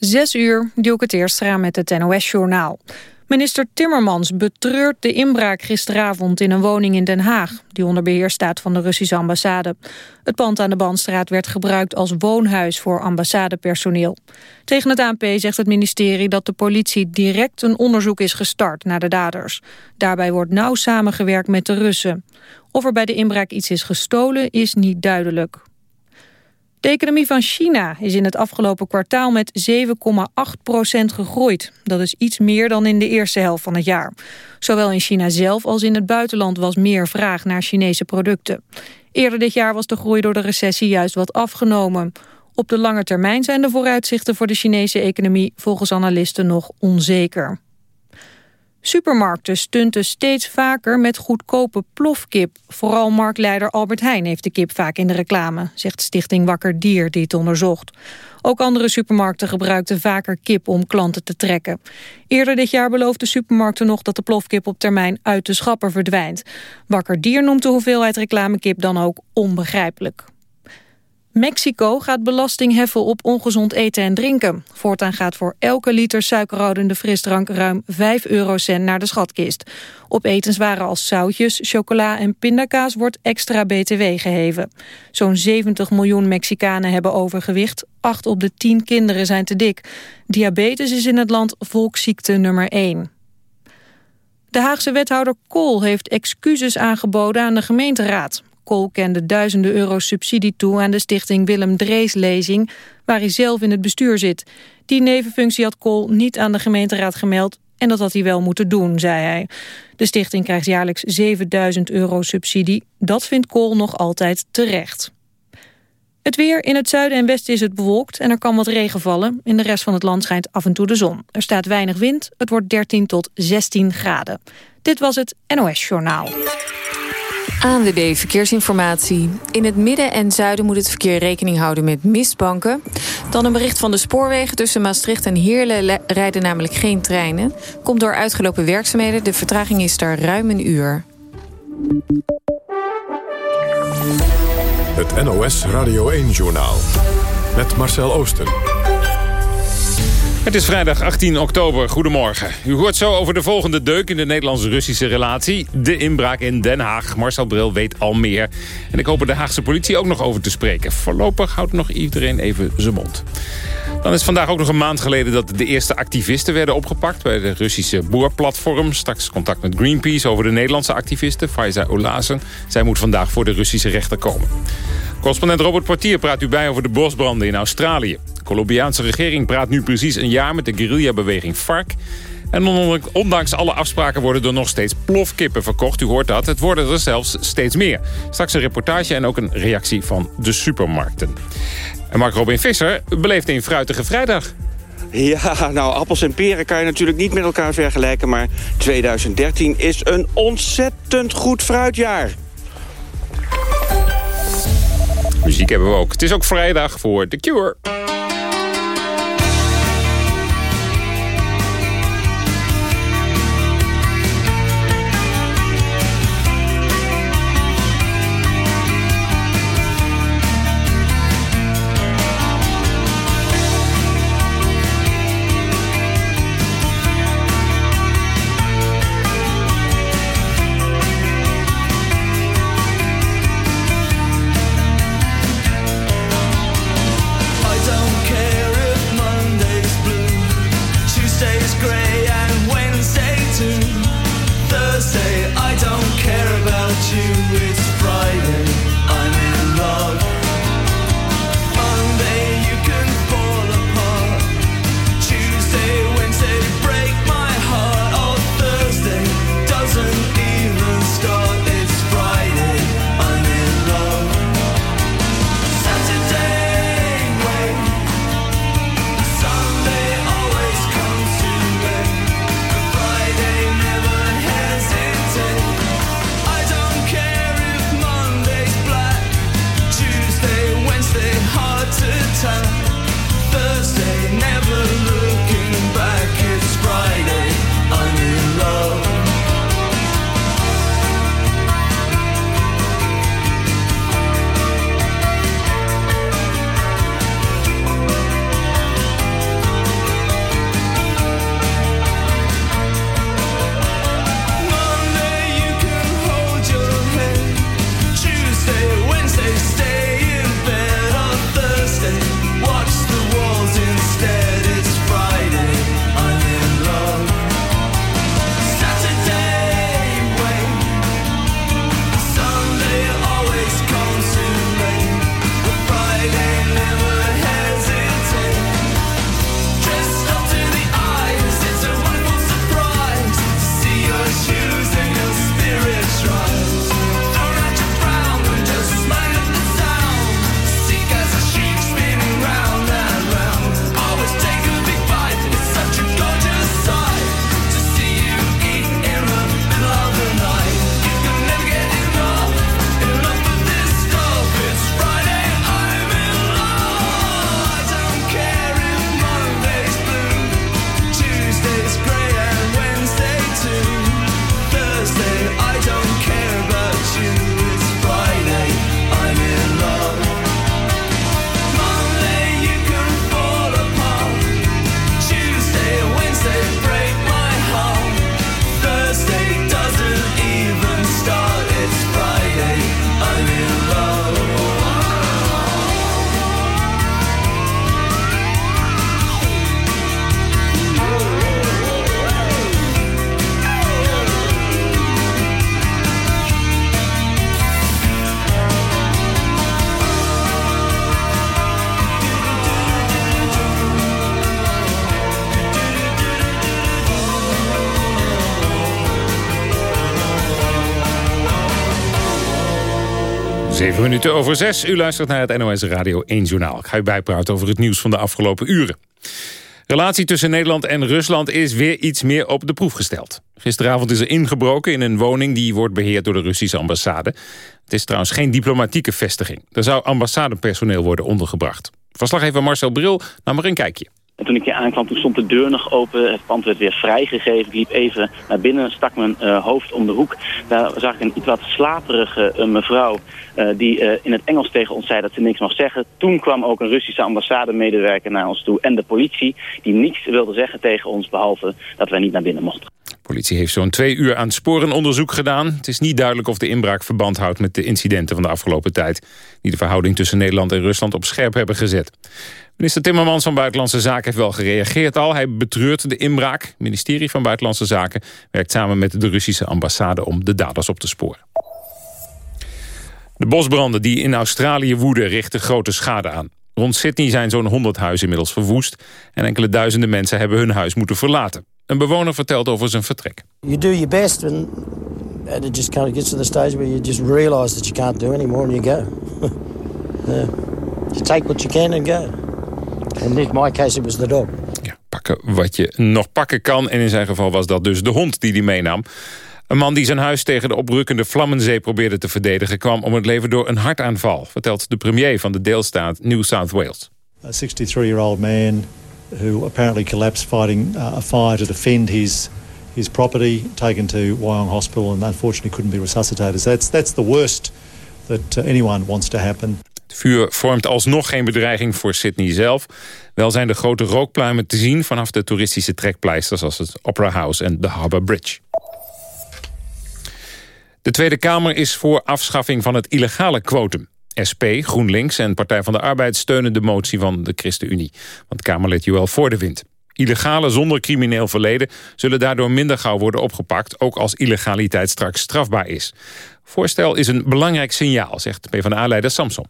Zes uur, Dielke Teerstra met het NOS-journaal. Minister Timmermans betreurt de inbraak gisteravond in een woning in Den Haag... die onder beheer staat van de Russische ambassade. Het pand aan de Bandstraat werd gebruikt als woonhuis voor ambassadepersoneel. Tegen het ANP zegt het ministerie dat de politie direct een onderzoek is gestart naar de daders. Daarbij wordt nauw samengewerkt met de Russen. Of er bij de inbraak iets is gestolen is niet duidelijk. De economie van China is in het afgelopen kwartaal met 7,8 procent gegroeid. Dat is iets meer dan in de eerste helft van het jaar. Zowel in China zelf als in het buitenland was meer vraag naar Chinese producten. Eerder dit jaar was de groei door de recessie juist wat afgenomen. Op de lange termijn zijn de vooruitzichten voor de Chinese economie volgens analisten nog onzeker. Supermarkten stunten steeds vaker met goedkope plofkip. Vooral marktleider Albert Heijn heeft de kip vaak in de reclame, zegt Stichting Wakker Dier die het onderzocht. Ook andere supermarkten gebruikten vaker kip om klanten te trekken. Eerder dit jaar beloofden supermarkten nog dat de plofkip op termijn uit de schapper verdwijnt. Wakker Dier noemt de hoeveelheid reclamekip dan ook onbegrijpelijk. Mexico gaat belasting heffen op ongezond eten en drinken. Voortaan gaat voor elke liter suikerhoudende frisdrank ruim 5 eurocent naar de schatkist. Op etenswaren als zoutjes, chocola en pindakaas wordt extra btw geheven. Zo'n 70 miljoen Mexicanen hebben overgewicht. 8 op de 10 kinderen zijn te dik. Diabetes is in het land volksziekte nummer 1. De Haagse wethouder Kool heeft excuses aangeboden aan de gemeenteraad. Kool kende duizenden euro subsidie toe aan de stichting Willem Drees Lezing, waar hij zelf in het bestuur zit. Die nevenfunctie had Kool niet aan de gemeenteraad gemeld en dat had hij wel moeten doen, zei hij. De stichting krijgt jaarlijks 7000 euro subsidie. Dat vindt Kool nog altijd terecht. Het weer in het zuiden en westen is het bewolkt en er kan wat regen vallen. In de rest van het land schijnt af en toe de zon. Er staat weinig wind, het wordt 13 tot 16 graden. Dit was het NOS Journaal. ANWB Verkeersinformatie. In het midden en zuiden moet het verkeer rekening houden met mistbanken. Dan een bericht van de spoorwegen. Tussen Maastricht en Heerlen rijden namelijk geen treinen. Komt door uitgelopen werkzaamheden. De vertraging is daar ruim een uur. Het NOS Radio 1-journaal. Met Marcel Oosten. Het is vrijdag 18 oktober. Goedemorgen. U hoort zo over de volgende deuk in de Nederlands-Russische relatie. De inbraak in Den Haag. Marcel Bril weet al meer. En ik hoop er de Haagse politie ook nog over te spreken. Voorlopig houdt nog iedereen even zijn mond. Dan is vandaag ook nog een maand geleden dat de eerste activisten werden opgepakt... bij de Russische boerplatform. Straks contact met Greenpeace over de Nederlandse activiste Faiza Olazen. Zij moet vandaag voor de Russische rechter komen. Correspondent Robert Portier praat u bij over de bosbranden in Australië. De Colombiaanse regering praat nu precies een jaar met de guerrillabeweging FARC... En ondanks alle afspraken worden er nog steeds plofkippen verkocht. U hoort dat. Het worden er zelfs steeds meer. Straks een reportage en ook een reactie van de supermarkten. En Mark Robin Visser beleeft een fruitige vrijdag. Ja, nou, appels en peren kan je natuurlijk niet met elkaar vergelijken... maar 2013 is een ontzettend goed fruitjaar. Muziek hebben we ook. Het is ook vrijdag voor The Cure. Zeven minuten over zes. U luistert naar het NOS Radio 1 Journaal. Ik ga u bijpraten over het nieuws van de afgelopen uren. Relatie tussen Nederland en Rusland is weer iets meer op de proef gesteld. Gisteravond is er ingebroken in een woning die wordt beheerd door de Russische ambassade. Het is trouwens geen diplomatieke vestiging. Er zou ambassadepersoneel worden ondergebracht. Verslaggever Marcel Bril nam er een kijkje. En toen ik hier aankwam, toen stond de deur nog open. Het pand werd weer vrijgegeven. Ik liep even naar binnen, stak mijn uh, hoofd om de hoek. Daar zag ik een iets wat slaperige uh, mevrouw... Uh, die in het Engels tegen ons zei dat ze niks mag zeggen. Toen kwam ook een Russische ambassademedewerker naar ons toe... en de politie, die niets wilde zeggen tegen ons... behalve dat wij niet naar binnen mochten. De politie heeft zo'n twee uur aan sporenonderzoek gedaan. Het is niet duidelijk of de inbraak verband houdt met de incidenten van de afgelopen tijd... die de verhouding tussen Nederland en Rusland op scherp hebben gezet. Minister Timmermans van Buitenlandse Zaken heeft wel gereageerd al. Hij betreurt de inbraak. Het ministerie van Buitenlandse Zaken werkt samen met de Russische ambassade om de daders op te sporen. De bosbranden die in Australië woeden richten grote schade aan. Rond Sydney zijn zo'n 100 huizen inmiddels verwoest... en enkele duizenden mensen hebben hun huis moeten verlaten. Een bewoner vertelt over zijn vertrek. You do your best and it just kind of gets to the stage where you just realize that you can't do anymore and you go. You take what you can and go. In this my case it was the dog. Ja, pakken wat je nog pakken kan. En in zijn geval was dat dus de hond die hij meenam. Een man die zijn huis tegen de oprukkende Vlammenzee probeerde te verdedigen... kwam om het leven door een hartaanval, vertelt de premier van de deelstaat New South Wales. A 63-year-old man who apparently collapsed fighting uh, a fire to defend his his property, taken to Wyong Hospital and unfortunately couldn't be resuscitated. So that's, that's the worst that uh, anyone wants to happen. Het vuur vormt alsnog geen bedreiging voor Sydney zelf. Wel zijn de grote rookpluimen te zien vanaf de toeristische trekpleisters... als het Opera House en de Harbour Bridge. De Tweede Kamer is voor afschaffing van het illegale quotum. SP, GroenLinks en Partij van de Arbeid steunen de motie van de ChristenUnie. Want Kamerlid de wind. Illegale zonder crimineel verleden zullen daardoor minder gauw worden opgepakt... ook als illegaliteit straks strafbaar is. Voorstel is een belangrijk signaal, zegt PvdA-leider Samson.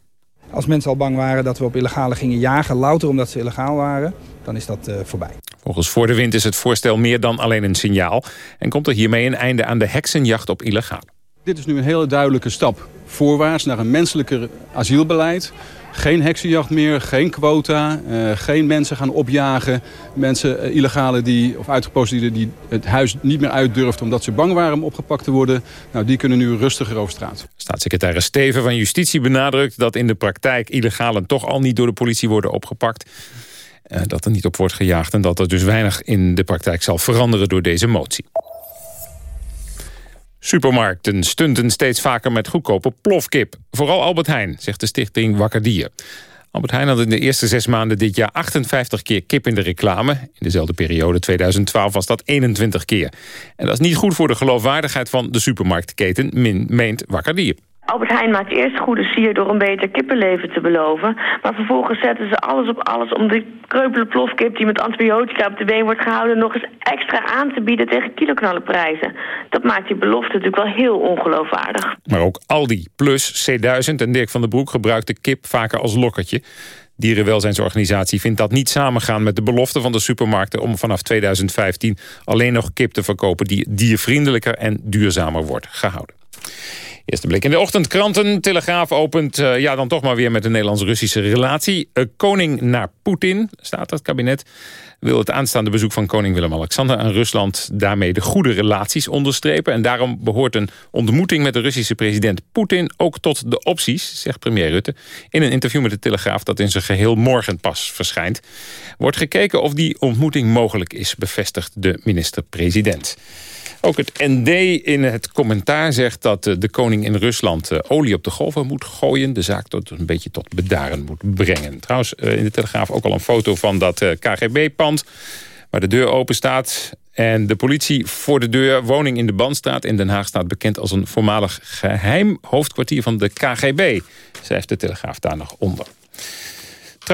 Als mensen al bang waren dat we op illegale gingen jagen... louter omdat ze illegaal waren, dan is dat uh, voorbij. Volgens Voor de Wind is het voorstel meer dan alleen een signaal... en komt er hiermee een einde aan de heksenjacht op illegaal. Dit is nu een hele duidelijke stap voorwaarts naar een menselijker asielbeleid... Geen heksenjacht meer, geen quota, uh, geen mensen gaan opjagen. Mensen, uh, illegale die, of uitgeposteerden die het huis niet meer uitdurfden... omdat ze bang waren om opgepakt te worden. Nou, die kunnen nu rustiger over straat. Staatssecretaris Steven van Justitie benadrukt... dat in de praktijk illegalen toch al niet door de politie worden opgepakt. Uh, dat er niet op wordt gejaagd en dat er dus weinig in de praktijk zal veranderen door deze motie. Supermarkten stunten steeds vaker met goedkope plofkip. Vooral Albert Heijn, zegt de stichting Wakker Dier. Albert Heijn had in de eerste zes maanden dit jaar 58 keer kip in de reclame. In dezelfde periode, 2012, was dat 21 keer. En dat is niet goed voor de geloofwaardigheid van de supermarktketen, meent Wakker Dier. Albert Heijn maakt eerst goede sier door een beter kippenleven te beloven. Maar vervolgens zetten ze alles op alles om de kreupele plofkip... die met antibiotica op de been wordt gehouden... nog eens extra aan te bieden tegen kiloknallenprijzen. Dat maakt die belofte natuurlijk wel heel ongeloofwaardig. Maar ook Aldi Plus, C1000 en Dirk van den Broek gebruikten kip vaker als lokkertje. Dierenwelzijnsorganisatie vindt dat niet samengaan met de belofte van de supermarkten... om vanaf 2015 alleen nog kip te verkopen die diervriendelijker en duurzamer wordt gehouden. Eerste blik in de ochtendkranten. Telegraaf opent uh, ja, dan toch maar weer met de Nederlands-Russische relatie. Uh, koning naar Poetin, staat het kabinet. Wil het aanstaande bezoek van koning Willem-Alexander aan Rusland... daarmee de goede relaties onderstrepen. En daarom behoort een ontmoeting met de Russische president Poetin... ook tot de opties, zegt premier Rutte... in een interview met de Telegraaf dat in zijn geheel morgen pas verschijnt. Wordt gekeken of die ontmoeting mogelijk is, bevestigt de minister-president. Ook het ND in het commentaar zegt dat eh, de koning in Rusland eh, olie op de golven moet gooien. De zaak tot een beetje tot bedaren moet brengen. Trouwens, eh, in de Telegraaf ook al een foto van dat KGB-pand waar de deur open staat. En de politie voor de deur, woning in de Bandstraat in Den Haag... staat bekend als een voormalig geheim hoofdkwartier van de KGB. Schrijft de Telegraaf daar nog onder.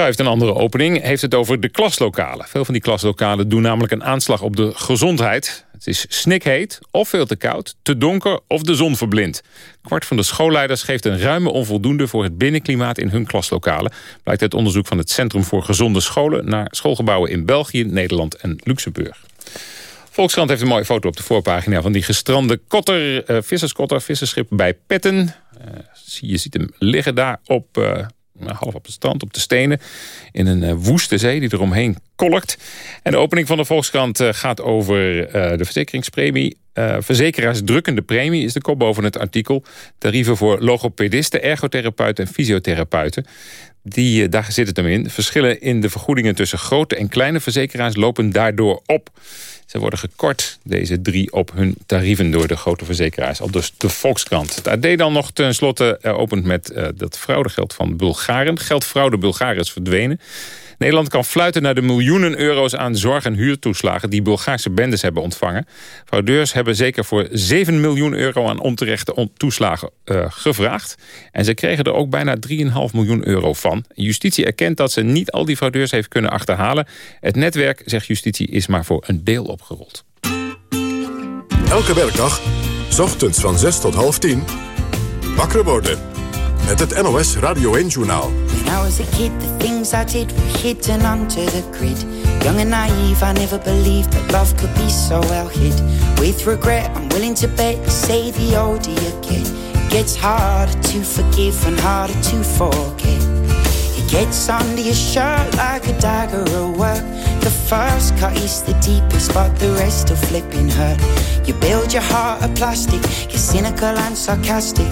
Heeft een andere opening, heeft het over de klaslokalen. Veel van die klaslokalen doen namelijk een aanslag op de gezondheid. Het is snikheet, of veel te koud, te donker of de zon verblindt. Kwart van de schoolleiders geeft een ruime onvoldoende... voor het binnenklimaat in hun klaslokalen. Blijkt uit onderzoek van het Centrum voor Gezonde Scholen... naar schoolgebouwen in België, Nederland en Luxemburg. Volkskrant heeft een mooie foto op de voorpagina... van die gestrande kotter, uh, visserskotter, visserschip bij Petten. Uh, je ziet hem liggen daar op, uh, half op het strand, op de stenen... in een woeste zee die eromheen kolkt. En de opening van de Volkskrant gaat over de verzekeringspremie. verzekeraars drukkende premie is de kop boven het artikel. Tarieven voor logopedisten, ergotherapeuten en fysiotherapeuten. Die, daar zit het hem in. Verschillen in de vergoedingen tussen grote en kleine verzekeraars lopen daardoor op. Ze worden gekort, deze drie, op hun tarieven door de grote verzekeraars. Al dus de Volkskrant. Het AD dan nog tenslotte opent met uh, dat fraudegeld van Bulgaren. Geldfraude Bulgaren is verdwenen. Nederland kan fluiten naar de miljoenen euro's aan zorg- en huurtoeslagen... die Bulgaarse bendes hebben ontvangen. Fraudeurs hebben zeker voor 7 miljoen euro aan onterechte toeslagen uh, gevraagd. En ze kregen er ook bijna 3,5 miljoen euro van. Justitie erkent dat ze niet al die fraudeurs heeft kunnen achterhalen. Het netwerk, zegt justitie, is maar voor een deel opgerold. Elke werkdag, ochtends van 6 tot half 10, wakker worden met het NOS Radio 1-journaal. When I was a kid, the things I did were hidden under the grid. Young and naive, I never believed that love could be so well hid. With regret, I'm willing to bet you say the older you it gets harder to forgive and harder to forget. It gets under your shirt like a dagger at work. The first cut is the deepest, but the rest are flipping hurt. You build your heart of plastic, you're cynical and sarcastic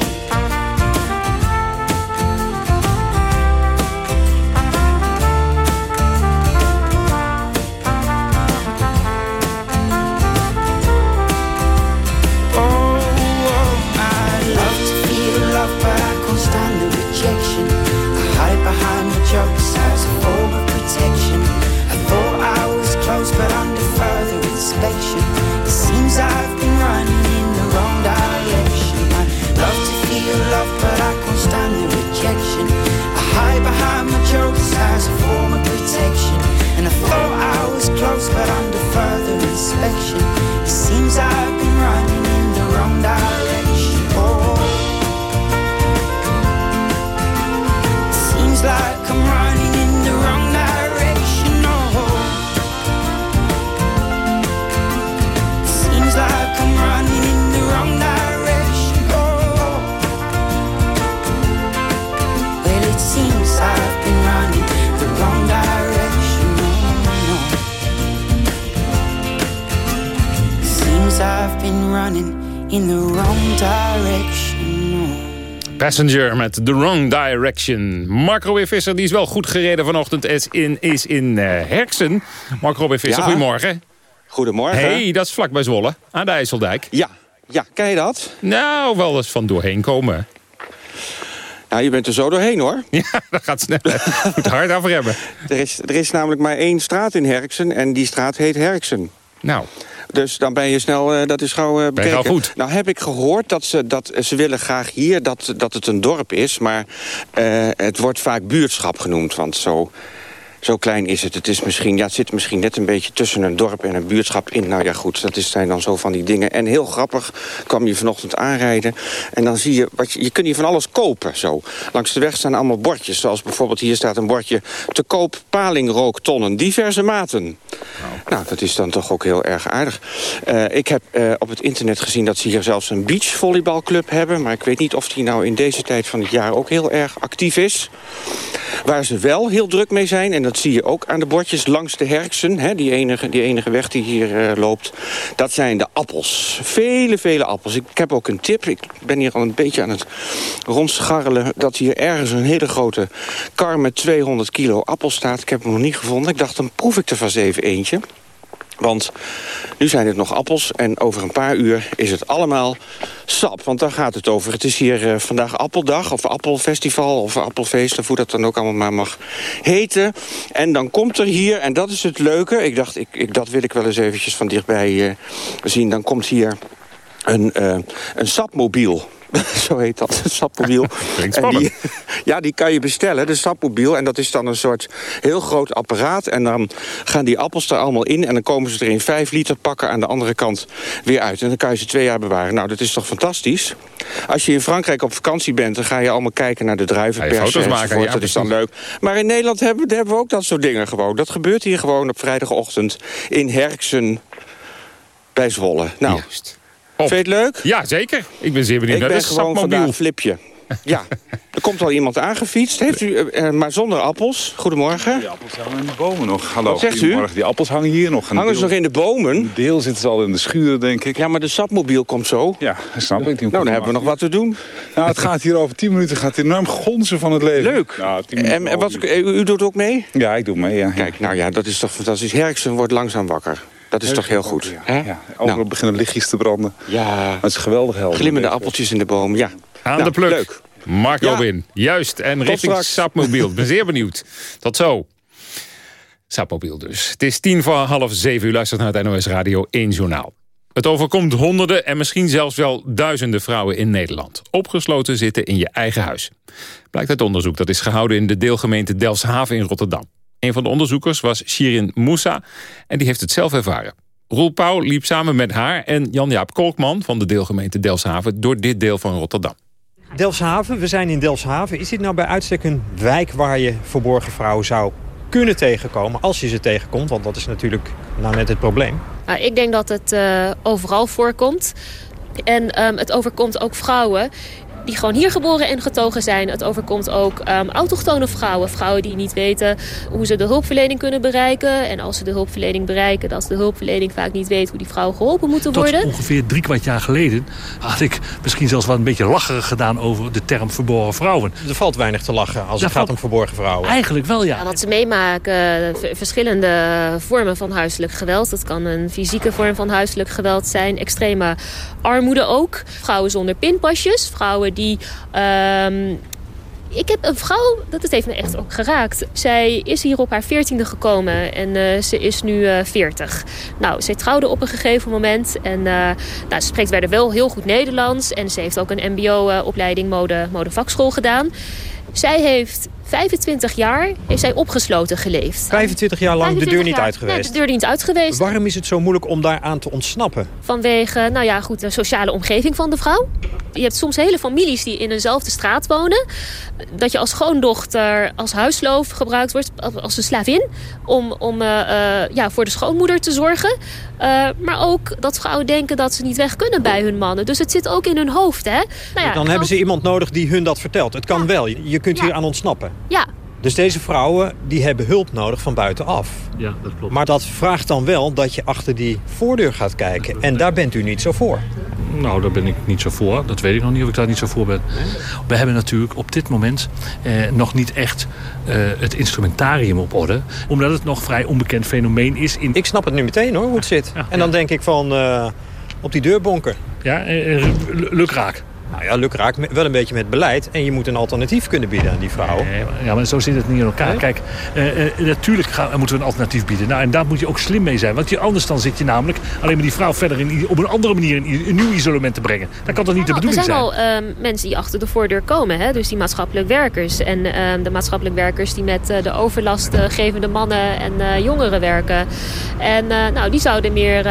Passenger met The Wrong Direction. Mark Robin Visser die is wel goed gereden vanochtend is in, is in uh, Herksen. Mark Robin Visser, goedemorgen. Goedemorgen. hey, dat is vlak bij Zwolle, aan de IJsseldijk. Ja, ja ken je dat? Nou, wel eens van doorheen komen. Nou, je bent er zo doorheen, hoor. Ja, dat gaat snel. Moet hard af hebben. Er is, er is namelijk maar één straat in Herksen en die straat heet Herksen. Nou, dus dan ben je snel, uh, dat is gauw uh, bekeken. goed. Nou heb ik gehoord dat ze, dat ze willen graag hier dat, dat het een dorp is. Maar uh, het wordt vaak buurtschap genoemd. Want zo Zo klein is het. Het, is misschien, ja, het zit misschien net een beetje tussen een dorp en een buurtschap in. Nou ja, goed, dat zijn dan zo van die dingen. En heel grappig kwam je vanochtend aanrijden. En dan zie je, wat je, je kunt hier van alles kopen zo. Langs de weg staan allemaal bordjes. Zoals bijvoorbeeld hier staat een bordje... te koop palingrooktonnen, diverse maten. Nou. dat is dan toch ook heel erg aardig. Uh, ik heb uh, op het internet gezien dat ze hier zelfs een beachvolleybalclub hebben. Maar ik weet niet of die nou in deze tijd van het jaar ook heel erg actief is. Waar ze wel heel druk mee zijn, en dat zie je ook aan de bordjes langs de Herksen... Hè, die, enige, die enige weg die hier uh, loopt, dat zijn de appels. Vele, vele appels. Ik, ik, heb ook een tip, ik ben hier al een beetje aan het rondscharrelen... dat hier ergens een hele grote kar met 200 kilo appels staat. Ik heb hem nog niet gevonden. Ik dacht, dan proef ik er vast even eentje. Want nu zijn het nog appels en over een paar uur is het allemaal sap. Want daar gaat het over. Het is hier uh, vandaag appeldag of appelfestival of appelfeest... of hoe dat dan ook allemaal maar mag heten. En dan komt er hier, en dat is het leuke... ik dacht, ik, ik dat wil ik wel eens eventjes van dichtbij uh, zien... dan komt hier een, uh, een sapmobiel... Zo heet dat, het sapmobiel. en die, ja, die kan je bestellen, de sapmobiel. En dat is dan een soort heel groot apparaat. En dan gaan die appels er allemaal in. En dan komen ze er in vijf liter pakken aan de andere kant weer uit. En dan kan je ze twee jaar bewaren. Nou, dat is toch fantastisch? Als je in Frankrijk op vakantie bent, dan ga je allemaal kijken naar de druivenpers. foto's maken, ja, dat is dan leuk. Maar in Nederland hebben, hebben we ook dat soort dingen gewoon. Dat gebeurt hier gewoon op vrijdagochtend in Herksen bij Zwolle. Nou, Juist. Vind je het leuk? Ja, zeker. Ik ben zeer benieuwd Ik naar ben de gewoon sapmobiel. vandaag flipje. Ja, er komt al iemand aangefietst. Heeft u, uh, maar zonder appels. Goedemorgen. Die appels hangen in de bomen nog. Hallo, Wat zegt u? Die appels hangen hier nog. Hangen ze nog in de bomen? Een deel zitten ze al in de schuren, denk ik. Ja, maar de sapmobiel komt zo. Ja, snap ik. Die Nou, dan hebben we nog wat te doen. Nou, het gaat hier over 10 minuten gaat enorm gonzen van het leven. Leuk. Nou, 10 minuten, En, en wat, u doet ook mee? Ja, ik doe mee, ja. Kijk, nou ja, dat is toch fantastisch. Herksen wordt langzaam wakker. Dat is toch heel goed. Ja, hè? ja. Overal Nou. beginnen lichtjes te branden. Ja, Het is geweldig helder. glimmende appeltjes in de boom. Ja. Aan Nou, de pluk. Leuk. Mark Ja. Juist. En richting straks. Sapmobiel. Ik ben zeer benieuwd. Tot zo. Sapmobiel dus. Het is tien voor half zeven. U luistert naar het NOS Radio 1 Journaal. Het overkomt honderden en misschien zelfs wel duizenden vrouwen in Nederland. Opgesloten zitten in je eigen huis. Blijkt uit onderzoek dat is gehouden in de deelgemeente Delfshaven in Rotterdam. Een van de onderzoekers was Shirin Moussa en die heeft het zelf ervaren. Roel Pauw liep samen met haar en Jan-Jaap Kolkman van de deelgemeente Delfshaven door dit deel van Rotterdam. Delfshaven, we zijn in Delfshaven. Is dit nou bij uitstek een wijk waar je verborgen vrouwen zou kunnen tegenkomen... als je ze tegenkomt, want dat is natuurlijk nou net het probleem. Nou, ik denk dat het eh, overal voorkomt. En ehm, het overkomt ook vrouwen die gewoon hier geboren en getogen zijn. Het overkomt ook ehm, autochtone vrouwen. Vrouwen die niet weten hoe ze de hulpverlening kunnen bereiken. En als ze de hulpverlening bereiken, dat de hulpverlening vaak niet weet hoe die vrouwen geholpen moeten Tot worden. ongeveer drie kwart jaar geleden had ik misschien zelfs wel een beetje lacherig gedaan over de term verborgen vrouwen. Er valt weinig te lachen als Daar het gaat om verborgen vrouwen. Eigenlijk wel, ja. Ja, wat ze meemaken, v- verschillende vormen van huiselijk geweld. Dat kan een fysieke vorm van huiselijk geweld zijn. Extreme armoede ook. Vrouwen zonder pinpasjes. Vrouwen die... ehm, ik heb een vrouw, dat heeft me echt ook geraakt. Zij is hier op haar veertiende gekomen en eh, ze is nu eh 40. Nou, zij trouwde op een gegeven moment en eh, nou, ze spreekt verder wel heel goed Nederlands. En ze heeft ook een mbo-opleiding mode, modevakschool gedaan. Zij heeft 25 jaar heeft zij opgesloten geleefd. 25 jaar lang de 25 deur niet jaar. uit geweest. Nee, de deur niet uit geweest. Waarom is het zo moeilijk om daaraan te ontsnappen? Vanwege, nou ja, goed, de sociale omgeving van de vrouw. Je hebt soms hele families die in eenzelfde straat wonen. Dat je als schoondochter, als huisloof gebruikt wordt, als een slavin. Om, om eh, eh, ja, voor de schoonmoeder te zorgen. Eh, maar ook dat vrouwen denken dat ze niet weg kunnen bij hun mannen. Dus het zit ook in hun hoofd, hè. Nou ja, Dan hebben ze iemand nodig die hun dat vertelt. Het kan wel, je kunt hier aan ontsnappen. Ja, Dus deze vrouwen die hebben hulp nodig van buitenaf. Ja, dat klopt. Maar dat vraagt dan wel dat je achter die voordeur gaat kijken. En daar bent u niet zo voor. Nou, daar ben ik niet zo voor. Dat weet ik nog niet of ik daar niet zo voor ben. We hebben natuurlijk op dit moment eh, nog niet echt eh, het instrumentarium op orde. Omdat het nog vrij onbekend fenomeen is. In... Ik snap het nu meteen hoor, hoe het zit. Ja, en dan denk ik van, eh, op die deur bonken. Ja, eh, eh, luk raak. Nou ja, lukraak, wel een beetje met beleid. En je moet een alternatief kunnen bieden aan die vrouw. ja, maar zo zit het niet in elkaar. Kijk, uh, uh, natuurlijk gaan, moeten we een alternatief bieden. Nou, en daar moet je ook slim mee zijn. Want je, anders dan zit je namelijk alleen maar die vrouw verder in, op een andere manier in een nieuw isolement te brengen. Dat kan toch niet de bedoeling zijn? Er zijn al uh, mensen die achter de voordeur komen. Hè? Dus die maatschappelijk werkers. En ehm, de maatschappelijk werkers die met de overlastgevende mannen en jongeren werken. En nou, die zouden meer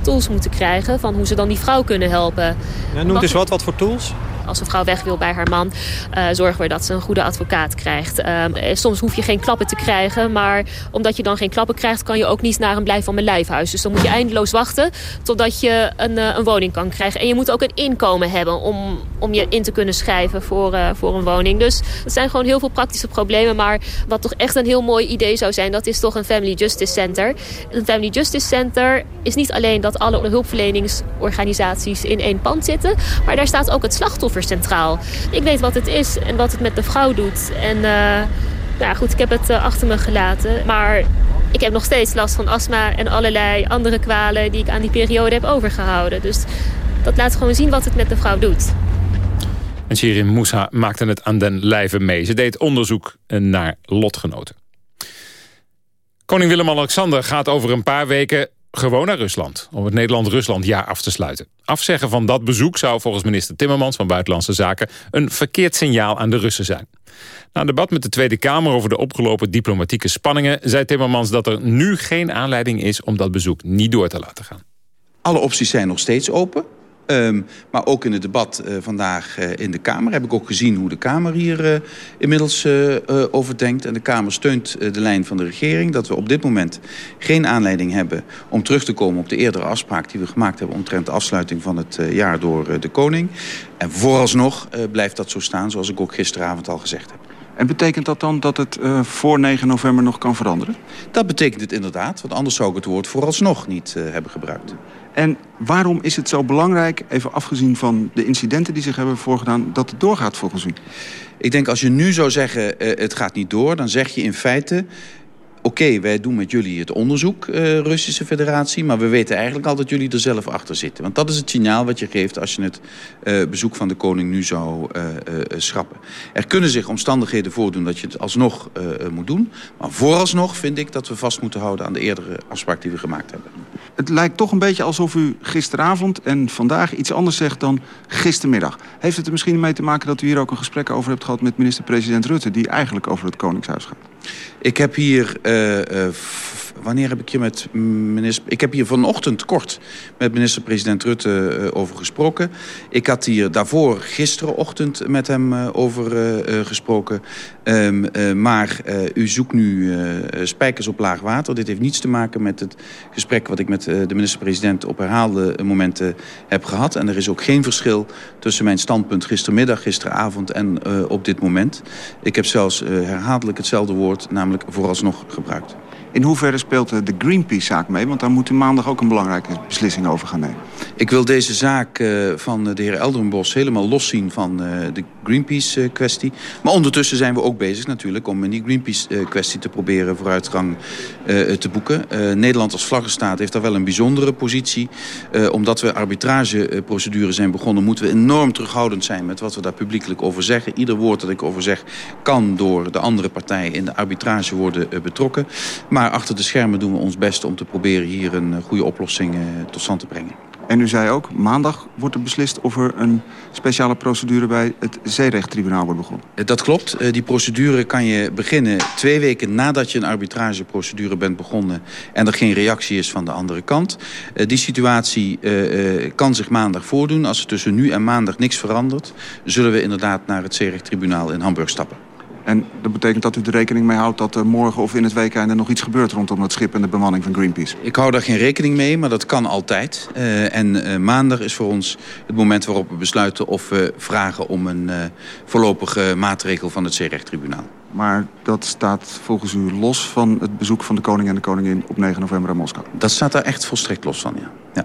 tools moeten krijgen van hoe ze dan die vrouw kunnen helpen. Ja, noem dus wat, wat voor tools? change? Als een vrouw weg wil bij haar man, uh, zorgen we dat ze een goede advocaat krijgt. Uh, soms hoef je geen klappen te krijgen, maar omdat je dan geen klappen krijgt... kan je ook niet naar een blijf van mijn lijfhuis. Dus dan moet je eindeloos wachten totdat je een, uh, een woning kan krijgen. En je moet ook een inkomen hebben om, om je in te kunnen schrijven voor, voor een woning. Dus dat zijn gewoon heel veel praktische problemen. Maar wat toch echt een heel mooi idee zou zijn, dat is toch een Family Justice Center. Een Family Justice Center is niet alleen dat alle hulpverleningsorganisaties in één pand zitten... maar daar staat ook het slachtoffer centraal. Ik weet wat het is en wat het met de vrouw doet. En uh, ja, goed, ik heb het uh, achter me gelaten. Maar ik heb nog steeds last van astma en allerlei andere kwalen... die ik aan die periode heb overgehouden. Dus dat laat gewoon zien wat het met de vrouw doet. En Shirin Moussa maakte het aan den lijve mee. Ze deed onderzoek naar lotgenoten. Koning Willem-Alexander gaat over een paar weken gewoon naar Rusland... om het Nederland-Rusland jaar af te sluiten. Afzeggen van dat bezoek zou volgens minister Timmermans van Buitenlandse Zaken... een verkeerd signaal aan de Russen zijn. Na een debat met de Tweede Kamer over de opgelopen diplomatieke spanningen... zei Timmermans dat er nu geen aanleiding is om dat bezoek niet door te laten gaan. Alle opties zijn nog steeds open. Um, maar ook in het debat uh, vandaag uh, in de Kamer heb ik ook gezien hoe de Kamer hier uh, inmiddels over denkt. En de Kamer steunt de lijn van de regering dat we op dit moment geen aanleiding hebben om terug te komen op de eerdere afspraak die we gemaakt hebben omtrent de afsluiting van het jaar door de koning. En vooralsnog blijft dat zo staan zoals ik ook gisteravond al gezegd heb. En betekent dat dan dat het uh, voor 9 november nog kan veranderen? Dat betekent het inderdaad, want anders zou ik het woord vooralsnog niet uh, hebben gebruikt. En waarom is het zo belangrijk, even afgezien van de incidenten die zich hebben voorgedaan... dat het doorgaat volgens u? Ik denk als je nu zou zeggen, uh, het gaat niet door... dan zeg je in feite, oké, wij doen met jullie het onderzoek, uh, Russische federatie... maar we weten eigenlijk al dat jullie er zelf achter zitten. Want dat is het signaal wat je geeft als je het uh, bezoek van de koning nu zou schrappen. Er kunnen zich omstandigheden voordoen dat je het alsnog moet doen. Maar vooralsnog vind ik dat we vast moeten houden aan de eerdere afspraak die we gemaakt hebben. Het lijkt toch een beetje alsof u gisteravond en vandaag iets anders zegt dan gistermiddag. Heeft het er misschien mee te maken dat u hier ook een gesprek over hebt gehad met minister-president Rutte... die eigenlijk over het Koningshuis gaat? Ik heb hier uh, uh, wanneer heb ik hier met minister... Ik heb hier vanochtend kort met minister-president Rutte uh, over gesproken. Ik had hier daarvoor gisterenochtend met hem uh, over uh, gesproken. Um, maar u zoekt nu spijkers op laag water. Dit heeft niets te maken met het gesprek wat ik met de minister-president op herhaalde momenten heb gehad. En er is ook geen verschil tussen mijn standpunt gistermiddag, gisteravond en op dit moment. Ik heb zelfs herhaaldelijk hetzelfde woord, namelijk vooralsnog gebruikt. In hoeverre speelt de Greenpeace-zaak mee? Want daar moet u maandag ook een belangrijke beslissing over gaan nemen. Ik wil deze zaak uh, van de heer Elderenbos helemaal loszien van uh, de Greenpeace-kwestie. maar ondertussen zijn we ook bezig natuurlijk om in die Greenpeace-kwestie te proberen vooruitgang uh, te boeken. Nederland als vlaggenstaat heeft daar wel een bijzondere positie. omdat we arbitrageprocedures zijn begonnen moeten we enorm terughoudend zijn met wat we daar publiekelijk over zeggen. Ieder woord dat ik over zeg kan door de andere partij in de arbitrage worden betrokken. Maar achter de schermen doen we ons best om te proberen hier een goede oplossing tot stand te brengen. En u zei ook, maandag wordt er beslist of er een speciale procedure bij het zeerechttribunaal wordt begonnen. Dat klopt. Die procedure kan je beginnen twee weken nadat je een arbitrageprocedure bent begonnen en er geen reactie is van de andere kant. Die situatie kan zich maandag voordoen. Als er tussen nu en maandag niks verandert, zullen we inderdaad naar het zeerechttribunaal in Hamburg stappen. En dat betekent dat u er rekening mee houdt dat er morgen of in het weekend er nog iets gebeurt rondom het schip en de bemanning van Greenpeace? Ik hou daar geen rekening mee, maar dat kan altijd. Uh, en uh, maandag is voor ons het moment waarop we besluiten of we vragen om een uh, voorlopige maatregel van het zeerechttribunaal. Maar dat staat volgens u los van het bezoek van de koning en de koningin op 9 november in Moskou? Dat staat daar echt volstrekt los van, ja. ja.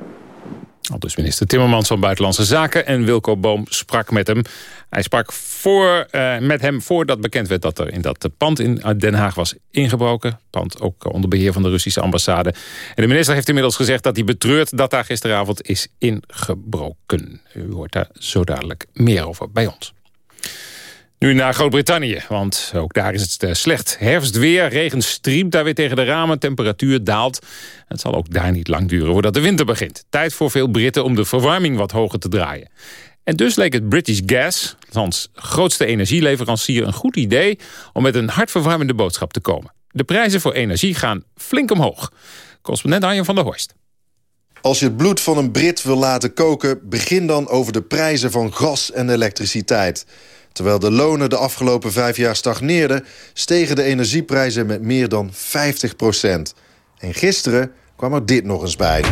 Al dus minister Timmermans van Buitenlandse Zaken en Wilco Boom sprak met hem. Hij sprak voor, uh, met hem voordat bekend werd dat er in dat pand in Den Haag was ingebroken. Pand ook onder beheer van de Russische ambassade. En de minister heeft inmiddels gezegd dat hij betreurt dat daar gisteravond is ingebroken. U hoort daar zo dadelijk meer over bij ons. Nu naar Groot-Brittannië, want ook daar is het eh, slecht. Herfstweer, regen striemt daar weer tegen de ramen, temperatuur daalt. Het zal ook daar niet lang duren voordat de winter begint. Tijd voor veel Britten om de verwarming wat hoger te draaien. En dus leek het British Gas, lands grootste energieleverancier... een goed idee om met een hartverwarmende boodschap te komen. De prijzen voor energie gaan flink omhoog. Correspondent Arjen van der Horst. Als je het bloed van een Brit wil laten koken... begin dan over de prijzen van gas en elektriciteit... Terwijl de lonen de afgelopen vijf jaar stagneerden... stegen de energieprijzen met meer dan 50 procent. En gisteren kwam er dit nog eens bij.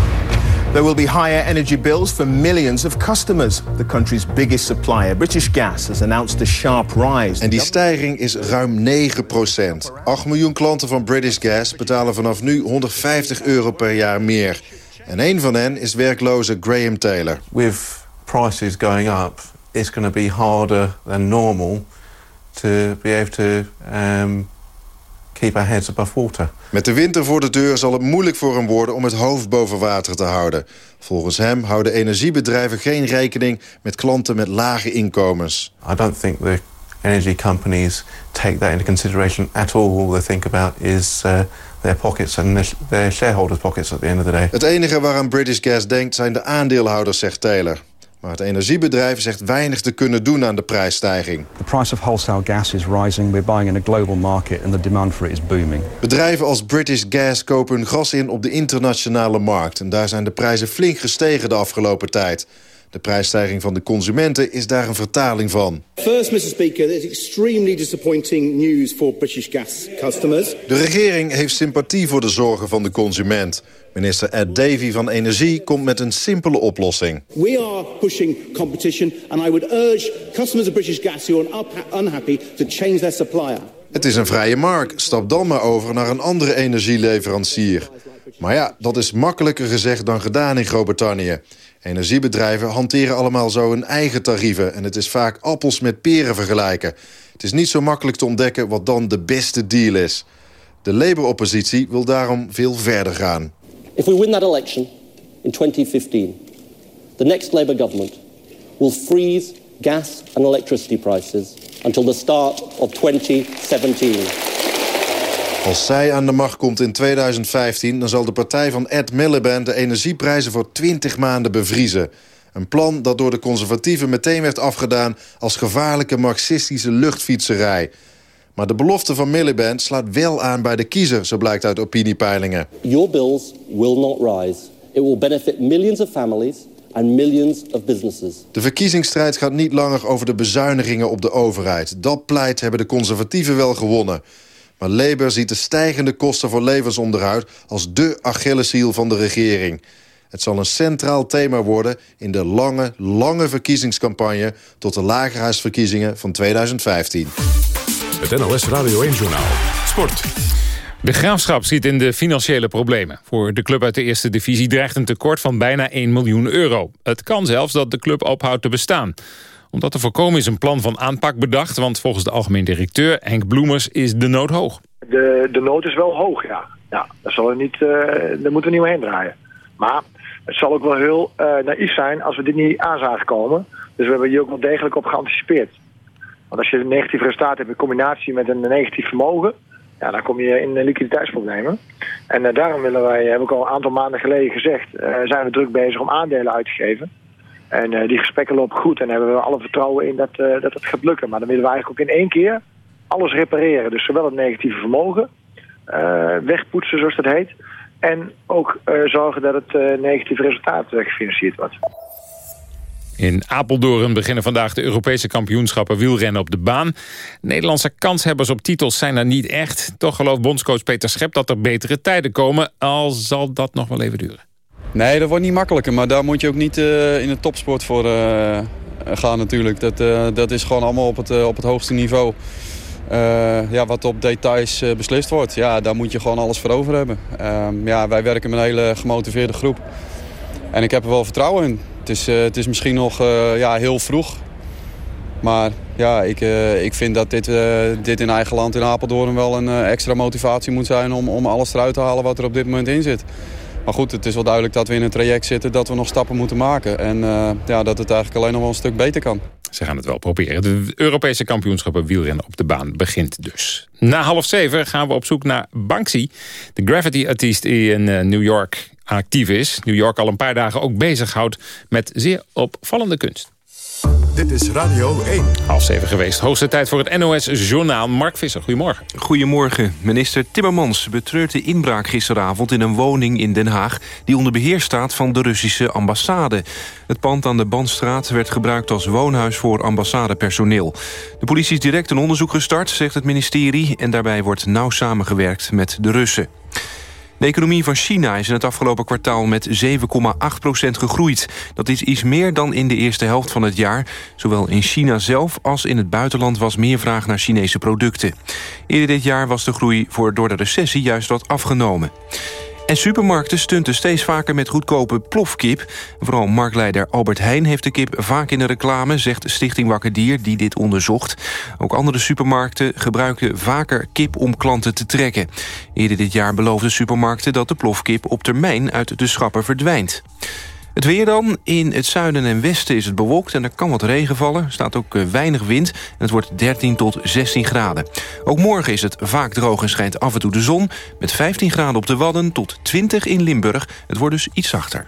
There will be higher energy bills for millions of customers. The country's biggest supplier, British Gas, has announced a sharp rise. En die stijging is ruim 9 procent. 8 miljoen klanten van British Gas betalen vanaf nu 150 euro per jaar meer. En een van hen is werkloze Graham Taylor. With prices going up, it's going to be harder than normal to be able to um, keep our heads above water. Met de winter voor de deur zal het moeilijk voor hem worden om het hoofd boven water te houden. Volgens hem houden energiebedrijven geen rekening met klanten met lage inkomens. I don't think the energy companies take that into consideration at all. All they think about is uh, their pockets and their shareholders' pockets at the end of the day. Het enige waaraan British Gas denkt zijn de aandeelhouders, zegt Taylor. Maar het energiebedrijf zegt weinig te kunnen doen aan de prijsstijging. The price of wholesale gas is rising. We're buying in a global market and the demand for it is booming. Bedrijven als British Gas kopen hun gas in op de internationale markt en daar zijn de prijzen flink gestegen de afgelopen tijd. De prijsstijging van de consumenten is daar een vertaling van. First, Mr. Speaker, is extremely disappointing news for British gas customers. De regering heeft sympathie voor de zorgen van de consument. Minister Ed Davey van Energie komt met een simpele oplossing. We are pushing competition and I would urge customers of British Gas who are unhappy to change their supplier. Het is een vrije markt. Stap dan maar over naar een andere energieleverancier. Maar ja, dat is makkelijker gezegd dan gedaan in Groot-Brittannië. Energiebedrijven hanteren allemaal zo hun eigen tarieven... en het is vaak appels met peren vergelijken. Het is niet zo makkelijk te ontdekken wat dan de beste deal is. De Labour-oppositie wil daarom veel verder gaan. If we win that election in 2015, the next Labour government will freeze gas and electricity prices until the start of 2017. Als zij aan de macht komt in 2015... dan zal de partij van Ed Miliband de energieprijzen voor 20 maanden bevriezen. Een plan dat door de conservatieven meteen werd afgedaan... als gevaarlijke marxistische luchtfietserij. Maar de belofte van Miliband slaat wel aan bij de kiezer... zo blijkt uit opiniepeilingen. Your bills will not rise. It will benefit millions of families and millions of businesses. De verkiezingsstrijd gaat niet langer over de bezuinigingen op de overheid. Dat pleit hebben de conservatieven wel gewonnen. Maar Labour ziet de stijgende kosten voor levensonderhoud... als dé Achilleshiel van de regering. Het zal een centraal thema worden in de lange, lange verkiezingscampagne... tot de lagerhuisverkiezingen van 2015. Het NLS Radio 1-journaal. Sport. De Graafschap zit in de financiële problemen. Voor de club uit de eerste divisie dreigt een tekort van bijna 1 miljoen euro. Het kan zelfs dat de club ophoudt te bestaan. Om dat te voorkomen is een plan van aanpak bedacht... want volgens de algemeen directeur Henk Bloemers is de nood hoog. De, de nood is wel hoog, ja. ja daar, zal er niet, daar moeten we niet omheen draaien. Maar het zal ook wel heel uh, naïef zijn als we dit niet aan zagen komen. Dus we hebben hier ook wel degelijk op geanticipeerd. Want als je een negatief resultaat hebt in combinatie met een negatief vermogen... Ja, dan kom je in liquiditeitsproblemen. En uh, daarom willen wij, heb ik al een aantal maanden geleden gezegd... zijn we druk bezig om aandelen uit te geven... En uh, die gesprekken lopen goed en hebben we alle vertrouwen in dat, uh, dat het gaat lukken. Maar dan willen we eigenlijk ook in één keer alles repareren. Dus zowel het negatieve vermogen, uh, wegpoetsen zoals dat heet. En ook zorgen dat het negatieve resultaat gefinancierd wordt. In Apeldoorn beginnen vandaag de Europese kampioenschappen wielrennen op de baan. Nederlandse kanshebbers op titels zijn er niet echt. Toch gelooft bondscoach Peter Schep dat er betere tijden komen. Al zal dat nog wel even duren. Nee, dat wordt niet makkelijker. Maar daar moet je ook niet uh, in de topsport voor uh, gaan natuurlijk. Dat, uh, dat is gewoon allemaal op het, op het hoogste niveau. ja, wat op details beslist wordt. Ja, daar moet je gewoon alles voor over hebben. Ehm, ja, wij werken met een hele gemotiveerde groep. En ik heb er wel vertrouwen in. Het is, het is misschien nog ja, heel vroeg. Maar ja, ik, ik vind dat dit, dit in eigen land in Apeldoorn wel een extra motivatie moet zijn... Om, om alles eruit te halen wat er op dit moment in zit. Maar goed, het is wel duidelijk dat we in een traject zitten dat we nog stappen moeten maken. En uh, ja, dat het eigenlijk alleen nog wel een stuk beter kan. Ze gaan het wel proberen. De Europese kampioenschappen wielrennen op de baan begint dus. Na half zeven gaan we op zoek naar Banksy. De graffiti-artiest die in eh, New York actief is. New York al een paar dagen ook bezighoudt met zeer opvallende kunst. Dit is Radio 1. Half zeven geweest. Hoogste tijd voor het NOS-journaal. Mark Visser, goedemorgen. Goedemorgen. Minister Timmermans betreurt de inbraak gisteravond in een woning in Den Haag... die onder beheer staat van de Russische ambassade. Het pand aan de Bandstraat werd gebruikt als woonhuis voor ambassadepersoneel. De politie is direct een onderzoek gestart, zegt het ministerie... en daarbij wordt nauw samengewerkt met de Russen. De economie van China is in het afgelopen kwartaal met 7,8% gegroeid. Dat is iets meer dan in de eerste helft van het jaar. Zowel in China zelf als in het buitenland was meer vraag naar Chinese producten. Eerder dit jaar was de groei voor, door de recessie juist wat afgenomen. En supermarkten stunten steeds vaker met goedkope plofkip. Vooral marktleider Albert Heijn heeft de kip vaak in de reclame... zegt Stichting Wakker Dier, die dit onderzocht. Ook andere supermarkten gebruiken vaker kip om klanten te trekken. Eerder dit jaar beloofden supermarkten dat de plofkip op termijn uit de schappen verdwijnt. Het weer dan. In het zuiden en westen is het bewolkt en er kan wat regen vallen. Er staat ook eh, weinig wind en het wordt 13 tot 16 graden. Ook morgen is het vaak droog en schijnt af en toe de zon... met 15 graden op de Wadden tot 20 in Limburg. Het wordt dus iets zachter.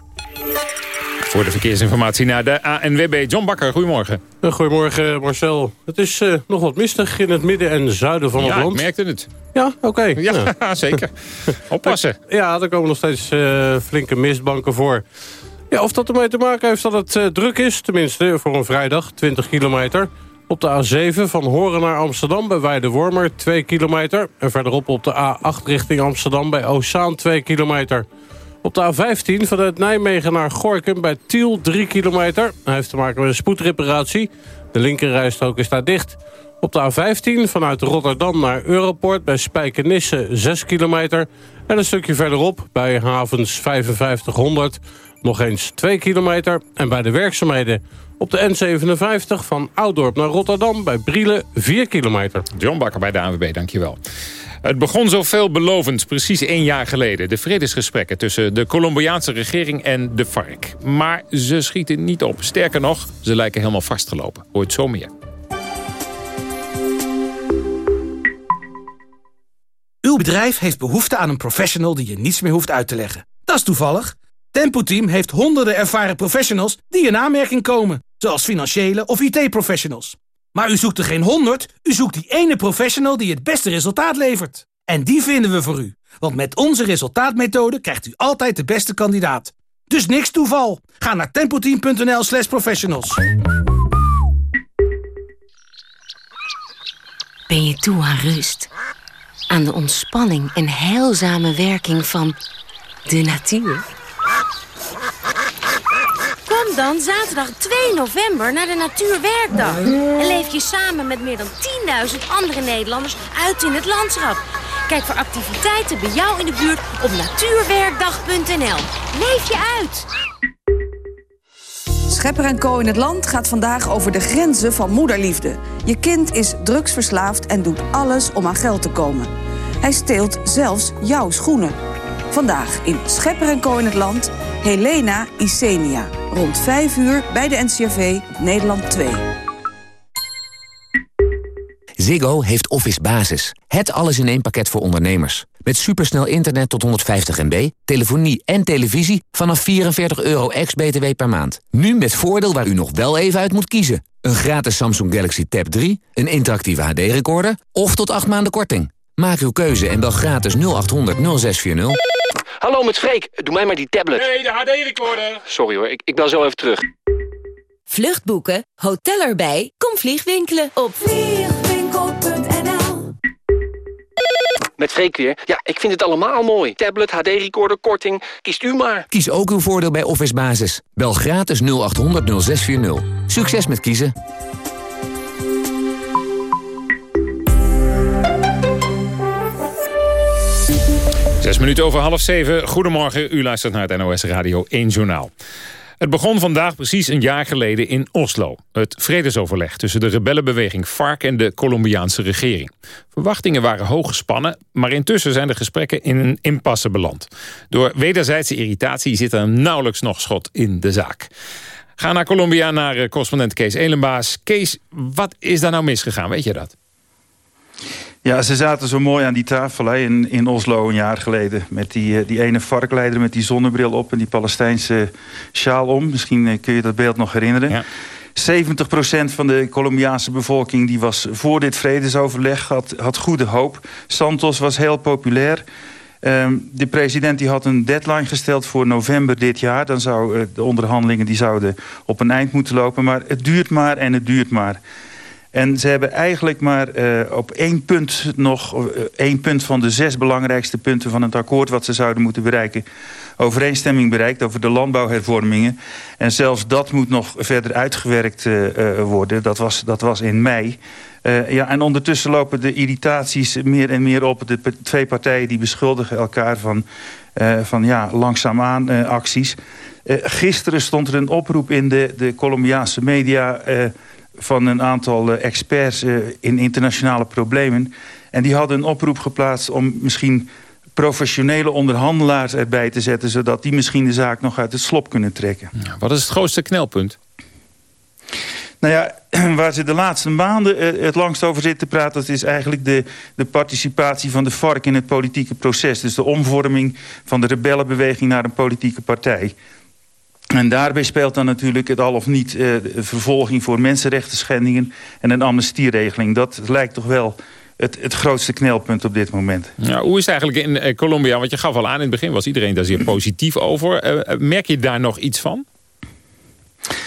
Voor de verkeersinformatie naar de ANWB. John Bakker, goedemorgen. Goedemorgen Marcel. Het is uh, nog wat mistig in het midden en zuiden van ja, het land. Ja, ik merkte het. Ja, oké. Ja, ja, zeker. Oppassen. Ja, er komen nog steeds uh, flinke mistbanken voor. Of dat ermee te maken heeft dat het uh, druk is, tenminste voor een vrijdag, 20 kilometer. Op de A7 van Horen naar Amsterdam bij Weidewormer 2 kilometer. En verderop op de A8 richting Amsterdam bij Ozaan 2 kilometer. Op de A15 vanuit Nijmegen naar Gorkum bij Tiel 3 kilometer. Dat heeft te maken met een spoedreparatie. De linkerrijstrook is daar dicht. Op de A15 vanuit Rotterdam naar Europort bij Spijkenisse 6 kilometer. En een stukje verderop bij havens 5500 nog eens 2 kilometer. En bij de werkzaamheden op de N57 van Oudorp naar Rotterdam... bij Brielen 4 kilometer. John Bakker bij de ANWB, dankjewel. Het begon zo veelbelovend precies één jaar geleden. De vredesgesprekken tussen de Colombiaanse regering en de FARC. Maar ze schieten niet op. Sterker nog, ze lijken helemaal vastgelopen. Ooit zo meer. Uw bedrijf heeft behoefte aan een professional die je niets meer hoeft uit te leggen. Dat is toevallig. Tempo Team heeft honderden ervaren professionals die in aanmerking komen. Zoals financiële of IT-professionals. Maar u zoekt er geen honderd, u zoekt die ene professional die het beste resultaat levert. En die vinden we voor u. Want met onze resultaatmethode krijgt u altijd de beste kandidaat. Dus niks toeval. Ga naar tempoteam.nl slash professionals. Ben je toe aan rust? Aan de ontspanning en heilzame werking van de natuur? Dan zaterdag 2 november naar de Natuurwerkdag. En leef je samen met meer dan 10.000 andere Nederlanders uit in het landschap. Kijk voor activiteiten bij jou in de buurt op natuurwerkdag.nl. Leef je uit! Schepper en Co in het Land gaat vandaag over de grenzen van moederliefde. Je kind is drugsverslaafd en doet alles om aan geld te komen. Hij steelt zelfs jouw schoenen. Vandaag in Schepper en Co in het Land, Helena Isenia. Rond 5 uur bij de NCRV Nederland 2. Ziggo heeft Office Basis. Het alles in één pakket voor ondernemers. Met supersnel internet tot 150 MB, telefonie en televisie vanaf 44 euro ex-BTW per maand. Nu met voordeel waar u nog wel even uit moet kiezen. Een gratis Samsung Galaxy Tab 3, een interactieve HD-recorder of tot 8 maanden korting. Maak uw keuze en bel gratis 0800 0640. Hallo met Freek, doe mij maar die tablet. Nee, de HD-recorder. Sorry hoor, ik, ik bel zo even terug. Vluchtboeken, hotel erbij, kom vliegwinkelen op vliegwinkel.nl Met Freek weer. Ja, ik vind het allemaal mooi. Tablet, HD-recorder, korting. Kiest u maar. Kies ook uw voordeel bij Office Basis. Bel gratis 0800 0640. Succes met kiezen. Minuten over half zeven. Goedemorgen, u luistert naar het NOS Radio 1 Journaal. Het begon vandaag precies een jaar geleden in Oslo. Het vredesoverleg tussen de rebellenbeweging FARC en de Colombiaanse regering. Verwachtingen waren hoog gespannen, maar intussen zijn de gesprekken in een impasse beland. Door wederzijdse irritatie zit er nauwelijks nog schot in de zaak. Ga naar Colombia, naar eh, correspondent Kees Elenbaas. Kees, wat is daar nou misgegaan, weet je dat? Ja, ze zaten zo mooi aan die tafel hè, in, in Oslo een jaar geleden. Met die, eh, die ene varkleider met die zonnebril op en die Palestijnse sjaal om. Misschien eh, kun je dat beeld nog herinneren. Ja. 70% van de Colombiaanse bevolking die was voor dit vredesoverleg, had, had goede hoop. Santos was heel populair. Um, de president die had een deadline gesteld voor november dit jaar. Dan zouden uh, de onderhandelingen die zouden op een eind moeten lopen. Maar het duurt maar en het duurt maar. En ze hebben eigenlijk maar uh, op één punt nog... Uh, één punt van de zes belangrijkste punten van het akkoord... wat ze zouden moeten bereiken... overeenstemming bereikt over de landbouwhervormingen. En zelfs dat moet nog verder uitgewerkt uh, worden. Dat was, dat was in mei. ja, en ondertussen lopen de irritaties meer en meer op. De twee partijen die beschuldigen elkaar van, van ja, langzaamaan acties. gisteren stond er een oproep in de, de Colombiaanse media van een aantal eh, experts eh, in internationale problemen. En die hadden een oproep geplaatst om misschien professionele onderhandelaars erbij te zetten... zodat die misschien de zaak nog uit het slop kunnen trekken. wat is het grootste knelpunt? Nou ja, waar ze de laatste maanden eh, het langst over zitten te praten... dat is eigenlijk de, de participatie van de FARC in het politieke proces. Dus de omvorming van de rebellenbeweging naar een politieke partij. En daarbij speelt dan natuurlijk het al of niet uh, vervolging voor mensenrechten schendingen en een amnestieregeling. Dat lijkt toch wel het, het grootste knelpunt op dit moment. Ja, hoe is het eigenlijk in uh, Colombia? Want je gaf al aan, in het begin was iedereen daar zeer positief over. Uh, merk je daar nog iets van?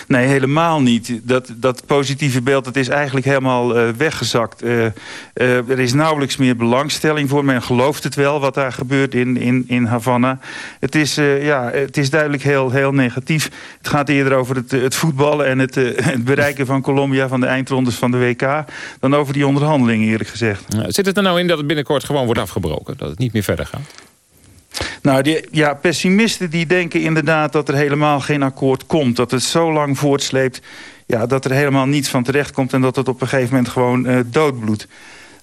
Nee, helemaal niet. Dat, dat positieve beeld dat is eigenlijk helemaal uh, weggezakt. Uh, uh, er is nauwelijks meer belangstelling voor. Men gelooft het wel wat daar gebeurt in, in, in Havana. Het is, ja, het is duidelijk heel, heel negatief. Het gaat eerder over het, het voetballen en het, het bereiken van Colombia... van de eindrondes van de WK... dan over die onderhandelingen eerlijk gezegd. Zit het er nou in dat het binnenkort gewoon wordt afgebroken? Dat het niet meer verder gaat? Nou, die, ja, pessimisten die denken inderdaad dat er helemaal geen akkoord komt. Dat het zo lang voortsleept ja, dat er helemaal niets van terecht komt... en dat het op een gegeven moment gewoon uh, doodbloedt.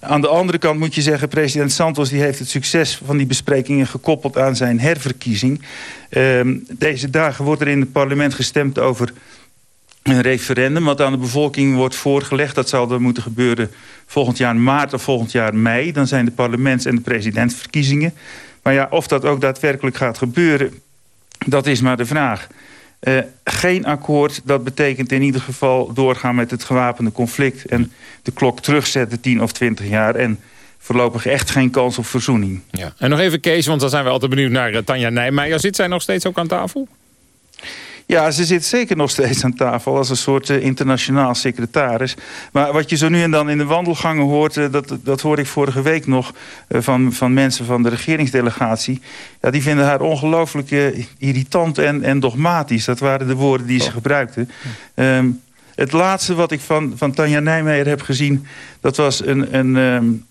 Aan de andere kant moet je zeggen... president Santos die heeft het succes van die besprekingen gekoppeld aan zijn herverkiezing. Uh, deze dagen wordt er in het parlement gestemd over een referendum... wat aan de bevolking wordt voorgelegd. Dat zal er moeten gebeuren volgend jaar maart of volgend jaar mei. Dan zijn de parlements- en de presidentsverkiezingen... Maar ja, of dat ook daadwerkelijk gaat gebeuren, dat is maar de vraag. Uh, geen akkoord, dat betekent in ieder geval doorgaan met het gewapende conflict... en de klok terugzetten 10 of 20 jaar... en voorlopig echt geen kans op verzoening. Ja. En nog even Kees, want dan zijn we altijd benieuwd naar uh, Tanja Nijmeijer. Zit zij nog steeds ook aan tafel? Ja, ze zit zeker nog steeds aan tafel als een soort uh, internationaal secretaris. Maar wat je zo nu en dan in de wandelgangen hoort... Uh, dat, dat hoorde ik vorige week nog uh, van, van mensen van de regeringsdelegatie. Ja, die vinden haar ongelooflijk irritant en, en dogmatisch. Dat waren de woorden die ze oh. gebruikte. Um, het laatste wat ik van, van Tanja Nijmeijer heb gezien... dat was een... een um,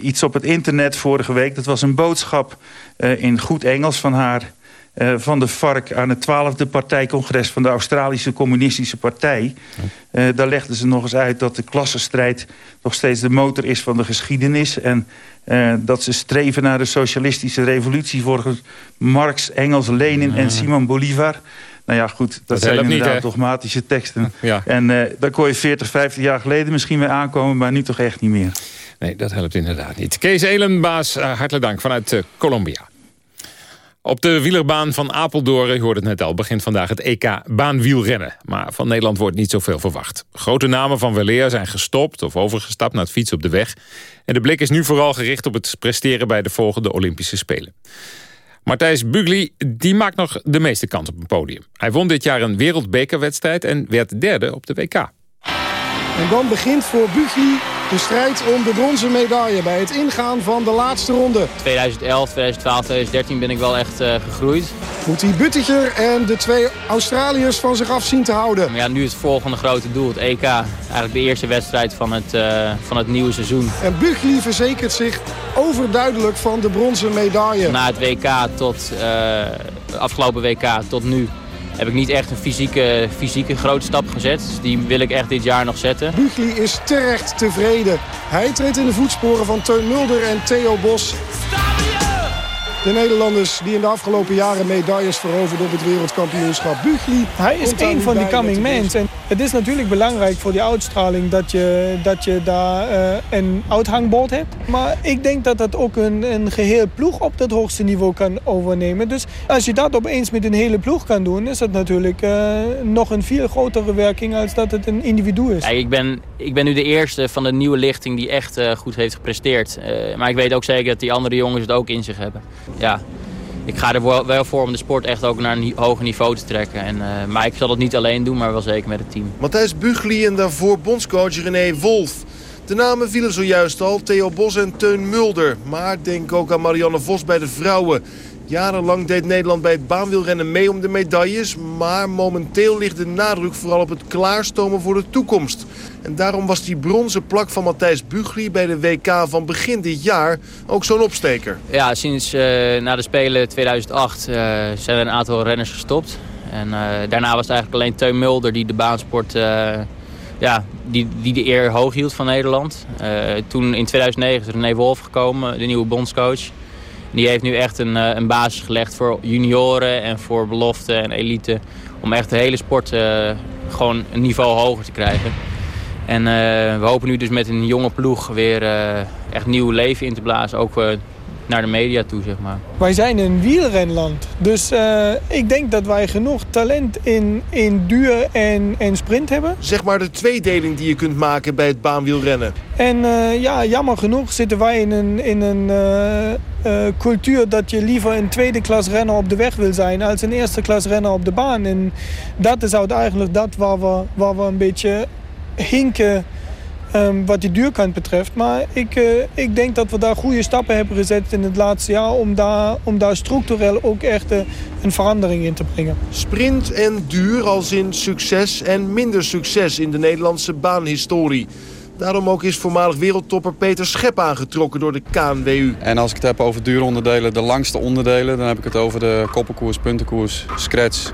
iets op het internet vorige week. Dat was een boodschap in goed Engels van haar uh, van de FARC aan het 12e partijcongres van de Australische Communistische Partij. Uh, daar legden ze nog eens uit dat de klassenstrijd nog steeds de motor is van de geschiedenis. En uh, dat ze streven naar de socialistische revolutie volgens Marx, Engels, Lenin en Simon Bolivar. Nou ja, goed, dat, dat zijn inderdaad niet, dogmatische teksten. Ja. En daar kon je 40, 50 jaar geleden misschien mee aankomen, maar nu toch echt niet meer. Nee, dat helpt inderdaad niet. Kees Elenbaas, hartelijk dank vanuit Colombia. Op de wielerbaan van Apeldoorn, je hoorde het net al, begint vandaag het EK baanwielrennen. Maar van Nederland wordt niet zoveel verwacht. Grote namen van weleer zijn gestopt of overgestapt naar het fietsen op de weg. En de blik is nu vooral gericht op het presteren bij de volgende Olympische Spelen. Matthijs Bugli die maakt nog de meeste kans op een podium. Hij won dit jaar een wereldbekerwedstrijd en werd derde op de WK. En dan begint voor Bugli de strijd om de bronzen medaille bij het ingaan van de laatste ronde. 2011, 2012, 2013 ben ik wel echt uh, gegroeid. moet hij Buttiger en de twee Australiërs van zich af zien te houden. Ja, nu het volgende grote doel, het EK. Eigenlijk de eerste wedstrijd van het, uh, van het nieuwe seizoen. En Bugli verzekert zich overduidelijk van de bronzen medaille. Na het WK tot, uh, afgelopen WK tot nu heb ik niet echt een fysieke, fysieke grote stap gezet. Dus die wil ik echt dit jaar nog zetten. Bugli is terecht tevreden. Hij treedt in de voetsporen van Teun Mulder en Theo Bos. De Nederlanders die in de afgelopen jaren medailles veroverden op het wereldkampioenschap. Bugli. Hij is een van die coming men. Het is natuurlijk belangrijk voor die uitstraling dat je, dat je daar uh, een uithangbord hebt. Maar ik denk dat dat ook een, een geheel ploeg op dat hoogste niveau kan overnemen. Dus als je dat opeens met een hele ploeg kan doen, is dat natuurlijk uh, nog een veel grotere werking als dat het een individu is. Ik, ben, ik ben nu de eerste van de nieuwe lichting die echt uh, goed heeft gepresteerd. maar ik weet ook zeker dat die andere jongens het ook in zich hebben ja, ik ga er wel voor om de sport echt ook naar een hoger niveau te trekken. En, uh, maar ik zal dat niet alleen doen, maar wel zeker met het team. Matthijs Bugli en daarvoor bondscoach René Wolf. De namen vielen zojuist al, Theo Bos en Teun Mulder. Maar denk ook aan Marianne Vos bij de vrouwen. Jarenlang deed Nederland bij het baanwielrennen mee om de medailles. Maar momenteel ligt de nadruk vooral op het klaarstomen voor de toekomst. En daarom was die bronzen plak van Matthijs Bugli bij de WK van begin dit jaar ook zo'n opsteker. Ja, sinds uh, na de Spelen 2008 uh, zijn er een aantal renners gestopt. En uh, daarna was het eigenlijk alleen Teun Mulder die de baansport ja, die, die de eer hoog hield van Nederland. toen in 2009 is René Wolf gekomen, de nieuwe bondscoach. Die heeft nu echt een, een basis gelegd voor junioren en voor belofte en elite. Om echt de hele sport gewoon een niveau hoger te krijgen. En uh, we hopen nu dus met een jonge ploeg weer echt nieuw leven in te blazen. Ook naar de media toe, zeg maar. Wij zijn een wielrenland. Dus ik denk dat wij genoeg talent in, in duur en, en sprint hebben. Zeg maar de tweedeling die je kunt maken bij het baanwielrennen. En ja, jammer genoeg zitten wij in een, in een cultuur dat je liever een tweede klas renner op de weg wil zijn... als een eerste klas renner op de baan. En dat is eigenlijk dat waar we, waar we een beetje hinken um, wat die duurkant betreft. Maar ik, uh, ik denk dat we daar goede stappen hebben gezet in het laatste jaar... om daar, om daar structureel ook echt uh, een verandering in te brengen. Sprint en duur als in succes en minder succes in de Nederlandse baanhistorie. Daarom ook is voormalig wereldtopper Peter Schep aangetrokken door de KNWU. En als ik het heb over duuronderdelen, de langste onderdelen... dan heb ik het over de koppelkoers, puntenkoers, scratch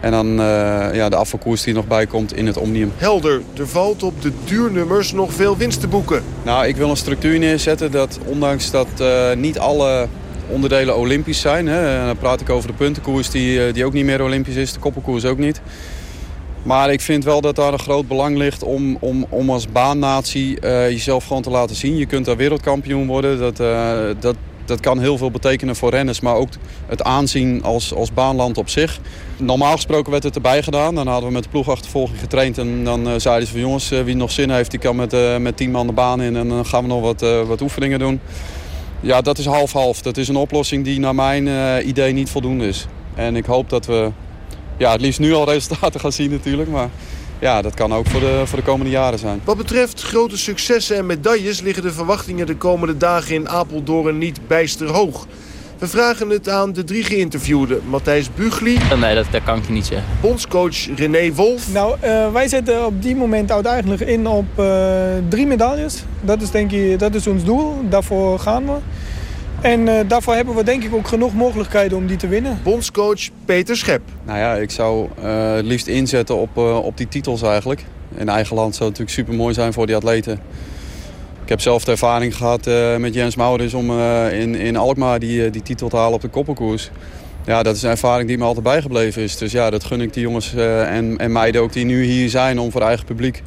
en dan uh, ja, de afvalkoers die nog bij komt in het Omnium. Helder, er valt op de duurnummers nog veel winst te boeken. Nou, ik wil een structuur neerzetten dat ondanks dat uh, niet alle onderdelen olympisch zijn... Hè, dan praat ik over de puntenkoers die, uh, die ook niet meer olympisch is, de koppelkoers ook niet... Maar ik vind wel dat daar een groot belang ligt om, om, om als baannatie uh, jezelf gewoon te laten zien. Je kunt daar wereldkampioen worden. Dat, uh, dat, dat kan heel veel betekenen voor renners, maar ook het aanzien als, als baanland op zich. Normaal gesproken werd het erbij gedaan. Dan hadden we met de ploegachtervolging getraind en dan uh, zeiden ze van jongens, uh, wie nog zin heeft, die kan met, uh, met tien man de baan in en dan gaan we nog wat, wat oefeningen doen. Ja, dat is half-half. Dat is een oplossing die naar mijn idee niet voldoende is. En ik hoop dat we ja, het liefst nu al resultaten gaan zien natuurlijk, maar ja, dat kan ook voor de, voor de komende jaren zijn. Wat betreft grote successen en medailles liggen de verwachtingen de komende dagen in Apeldoorn niet bijster hoog. We vragen het aan de drie geïnterviewden. Matthijs Bugli. Nee, dat, dat kan ik je niet zeggen. Bondscoach René Wolf. Nou, uh, wij zetten op die moment uiteindelijk in op uh, drie medailles. Dat is denk ik dat is ons doel. Daarvoor gaan we. En uh, daarvoor hebben we denk ik ook genoeg mogelijkheden om die te winnen. Bondscoach Peter Schep. Nou ja, ik zou uh, het liefst inzetten op, uh, op die titels eigenlijk. In eigen land zou het natuurlijk super mooi zijn voor die atleten. Ik heb zelf de ervaring gehad met Jens Maurits om in, in Alkmaar die, die titel te halen op de koppelkoers. Ja, dat is een ervaring die me altijd bijgebleven is. Dus ja, dat gun ik die jongens en, en meiden ook die nu hier zijn om voor eigen publiek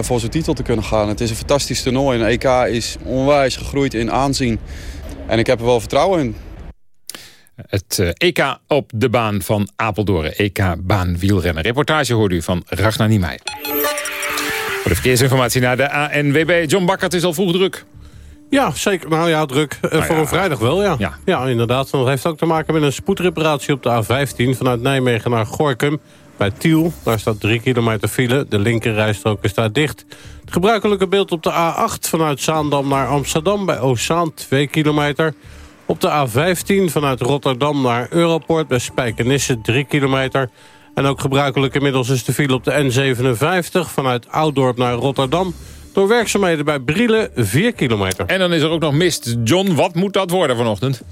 voor zo'n titel te kunnen gaan. Het is een fantastisch toernooi. Een EK is onwijs gegroeid in aanzien. En ik heb er wel vertrouwen in. Het EK op de baan van Apeldoorn. EK baanwielrennen. Reportage hoorde u van Ragnar Niemeyer. Voor de verkeersinformatie naar de ANWB. John Bakker, het is al vroeg druk. Ja, zeker. Nou ja, druk. Nou voor ja, een vrijdag wel, ja. ja. Ja, inderdaad. Dat heeft ook te maken met een spoedreparatie op de A15... vanuit Nijmegen naar Gorkum. Bij Tiel, daar staat 3 kilometer file. De linkerrijstrook is daar dicht. Het gebruikelijke beeld op de A8 vanuit Zaandam naar Amsterdam... bij Oostzaan, 2 kilometer. Op de A15 vanuit Rotterdam naar Europort bij Spijkenisse 3 kilometer. En ook gebruikelijk inmiddels is de file op de N57 vanuit Ouddorp naar Rotterdam. Door werkzaamheden bij Brielen 4 kilometer. En dan is er ook nog mist. John, wat moet dat worden vanochtend?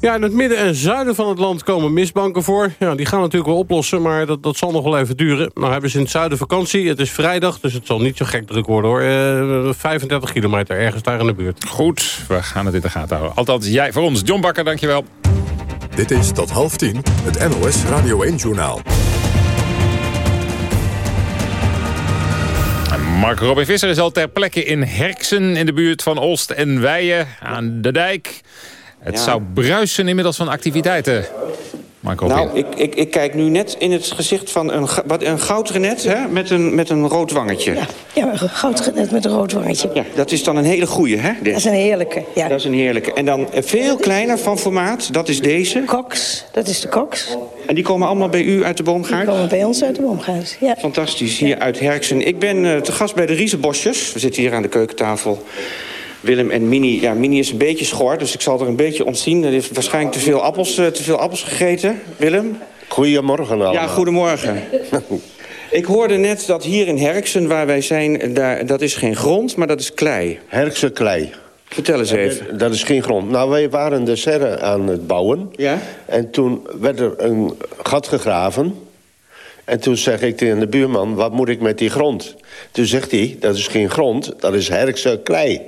Ja, in het midden en zuiden van het land komen mistbanken voor. Ja, die gaan natuurlijk wel oplossen, maar dat, dat zal nog wel even duren. Nou hebben ze in het zuiden vakantie. Het is vrijdag, dus het zal niet zo gek druk worden hoor. Uh, 35 kilometer, ergens daar in de buurt. Goed, we gaan het in de gaten houden. Althans, jij voor ons. John Bakker, dankjewel. Dit is tot half tien het NOS Radio 1-journaal. Mark Robin Visser is al ter plekke in Herksen... in de buurt van Olst en Weijen aan de dijk. Het zou bruisen inmiddels van activiteiten. Marco nou, ik, ik, ik, kijk nu net in het gezicht van een, wat, een goudrenet hè, met, een, met een rood wangetje. Ja, ja een goudrenet met een rood wangetje. Ja, dat is dan een hele goeie, hè? Dat is een heerlijke, ja. Dat is een heerlijke. En dan veel kleiner van formaat, dat is deze. Cox, dat is de Cox. En die komen allemaal bij u uit de boomgaard? Die komen bij ons uit de boomgaard, ja. Fantastisch, hier uit Herksen. Ik ben uh, te gast bij de Riesenbosjes. We zitten hier aan de keukentafel. Willem en Mini. Ja, Mini is een beetje schor, dus ik zal er een beetje ontzien. Er heeft waarschijnlijk te veel appels, uh, te veel appels gegeten. Willem? Goedemorgen allemaal. Ja, goedemorgen. ik hoorde net dat hier in Herksen, waar wij zijn... Daar, dat is geen grond, maar dat is klei. Herkse klei. Vertel eens even. Dat, dat is geen grond. Nou, wij waren de serre aan het bouwen. Ja? En toen werd er een gat gegraven... En toen zeg ik tegen de buurman, wat moet ik met die grond? Toen zegt hij, dat is geen grond, dat is Herkse klei.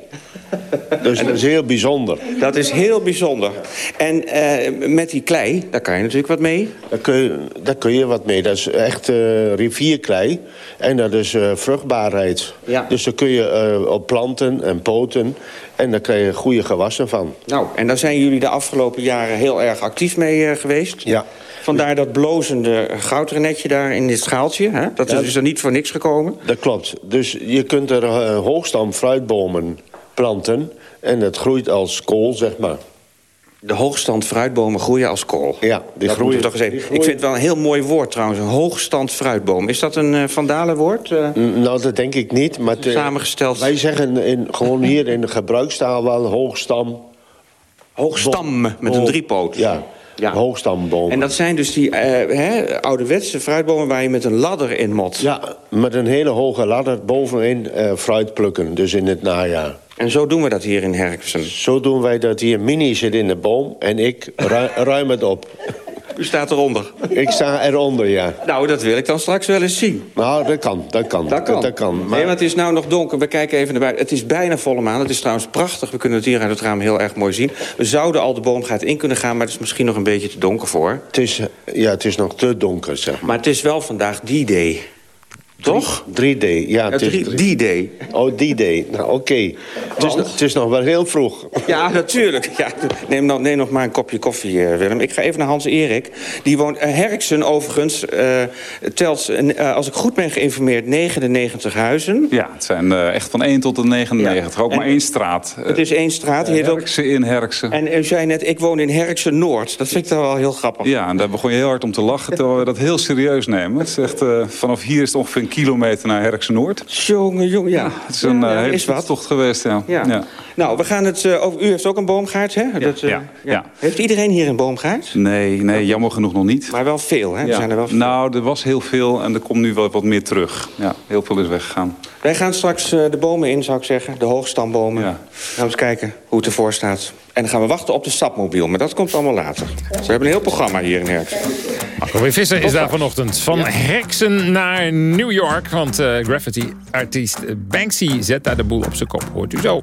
dus dat is heel bijzonder. Dat is heel bijzonder. En uh, met die klei, daar kan je natuurlijk wat mee? Daar kun je, daar kun je wat mee. Dat is echt uh, rivierklei. En dat is uh, vruchtbaarheid. Ja. Dus daar kun je op planten en poten. En daar krijg je goede gewassen van. Nou, en daar zijn jullie de afgelopen jaren heel erg actief mee geweest? Ja. Vandaar dat blozende goudrenetje daar in dit schaaltje. Hè? Dat is dus er niet voor niks gekomen. Dat klopt. Dus je kunt er uh, hoogstam fruitbomen planten. En het groeit als kool, zeg maar. De hoogstand fruitbomen groeien als kool. Ja, die dat groeien. Toch eens even. Ik vind het wel een heel mooi woord trouwens, een hoogstand fruitboom. Is dat een uh, vandalenwoord? Uh, nou, dat denk ik niet. Maar samengesteld. Wij zeggen in, gewoon hier in de gebruikstaal wel hoogstam. Hoogstam met een driepoot. Ja. Ja. Hoogstambomen. En dat zijn dus die uh, hè, ouderwetse fruitbomen waar je met een ladder in mot. Ja, met een hele hoge ladder bovenin uh, fruit plukken, dus in het najaar. En zo doen we dat hier in Herksen? Zo doen wij dat hier. Mini zit in de boom en ik ru ruim het op. U staat eronder? Ik sta eronder, ja. Nou, dat wil ik dan straks wel eens zien. Nou, dat kan, dat kan. Dat kan. Dat, kan. Maar... Nee, want het is nou nog donker. We kijken even naar buiten. Het is bijna volle maan. Het is trouwens prachtig. We kunnen het hier uit het raam heel erg mooi zien. We zouden al de boomgaat in kunnen gaan, maar het is misschien nog een beetje te donker voor. Het is, ja, het is nog te donker, zeg maar. Maar het is wel vandaag die day. Toch? 3D, ja. Het is D-Day. Oh, D-Day. Nou, oké. Okay. Het, is, het is nog wel heel vroeg. Ja, natuurlijk. Ja, neem, nog, neem nog maar een kopje koffie, uh, Willem. Ik ga even naar Hans-Erik. Die woont... Uh, Herksen, overigens, uh, telt, als ik goed ben geïnformeerd, 99 huizen. Ja, het zijn echt van 1 tot de 99. Ja. Ook en maar één straat. Het is één straat. Uh, Herksen in Herksen. En u zei net, ik woon in Herksen-Noord. Dat vind ik dan wel heel grappig. Ja, en daar begon je heel hard om te lachen, terwijl we dat heel serieus nemen. Het is echt, vanaf hier is het ongeveer kilometer naar Herkse Noord. Jongen, jongen, ja. Het is een ja, hele is wat. tocht geweest, ja. ja. ja. Nou, we gaan het uh, over... U heeft ook een boomgaard, hè? Ja, Dat, uh, ja, ja, Heeft iedereen hier een boomgaard? Nee, nee, jammer genoeg nog niet. Maar wel veel, hè? Ja. Zijn er wel veel. Nou, er was heel veel en er komt nu wel wat meer terug. Ja, heel veel is weggegaan. Wij gaan straks uh, de bomen in, zou ik zeggen. De hoogstambomen. Ja. Gaan we eens kijken hoe het ervoor staat. En dan gaan we wachten op de stapmobiel. Maar dat komt allemaal later. We hebben een heel programma hier in Herksen. Marco Visser is daar vanochtend. Van ja. Naar New York. Want uh, graffiti-artiest Banksy zet daar de boel op zijn kop. Hoort u zo.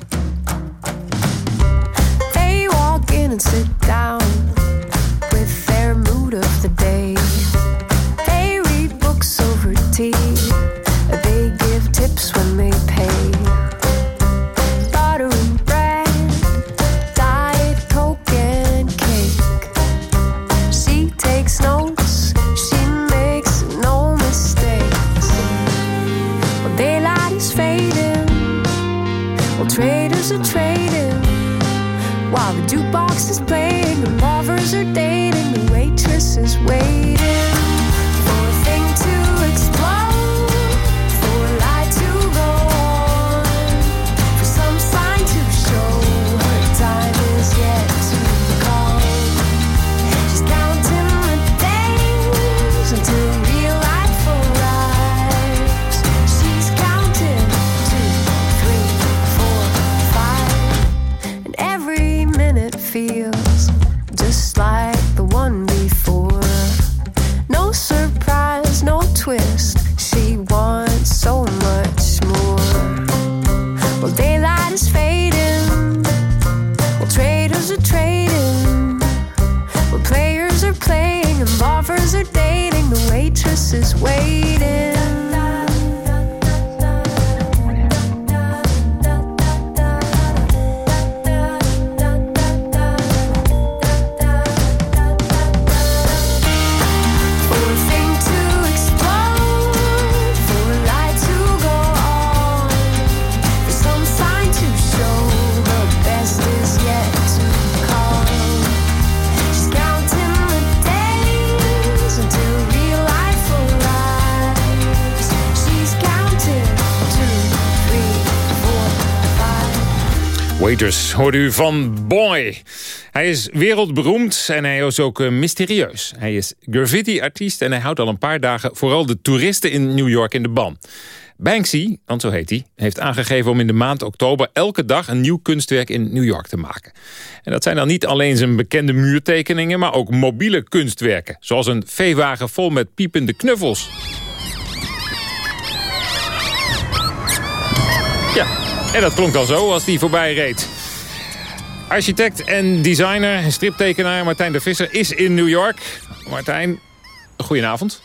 They walk in and sit down with their mood of the day. They read books over tea. They give tips when they pay. Hoorde u van Boy. Hij is wereldberoemd en hij is ook eh, mysterieus. Hij is graffiti-artiest en hij houdt al een paar dagen... vooral de toeristen in New York in de ban. Banksy, want zo heet hij, heeft aangegeven om in de maand oktober... elke dag een nieuw kunstwerk in New York te maken. En dat zijn dan niet alleen zijn bekende muurtekeningen... maar ook mobiele kunstwerken. Zoals een veewagen vol met piepende knuffels. Ja, en dat klonk al zo als die voorbij reed. Architect en designer en striptekenaar Martijn de Visser is in New York. Martijn, goedenavond.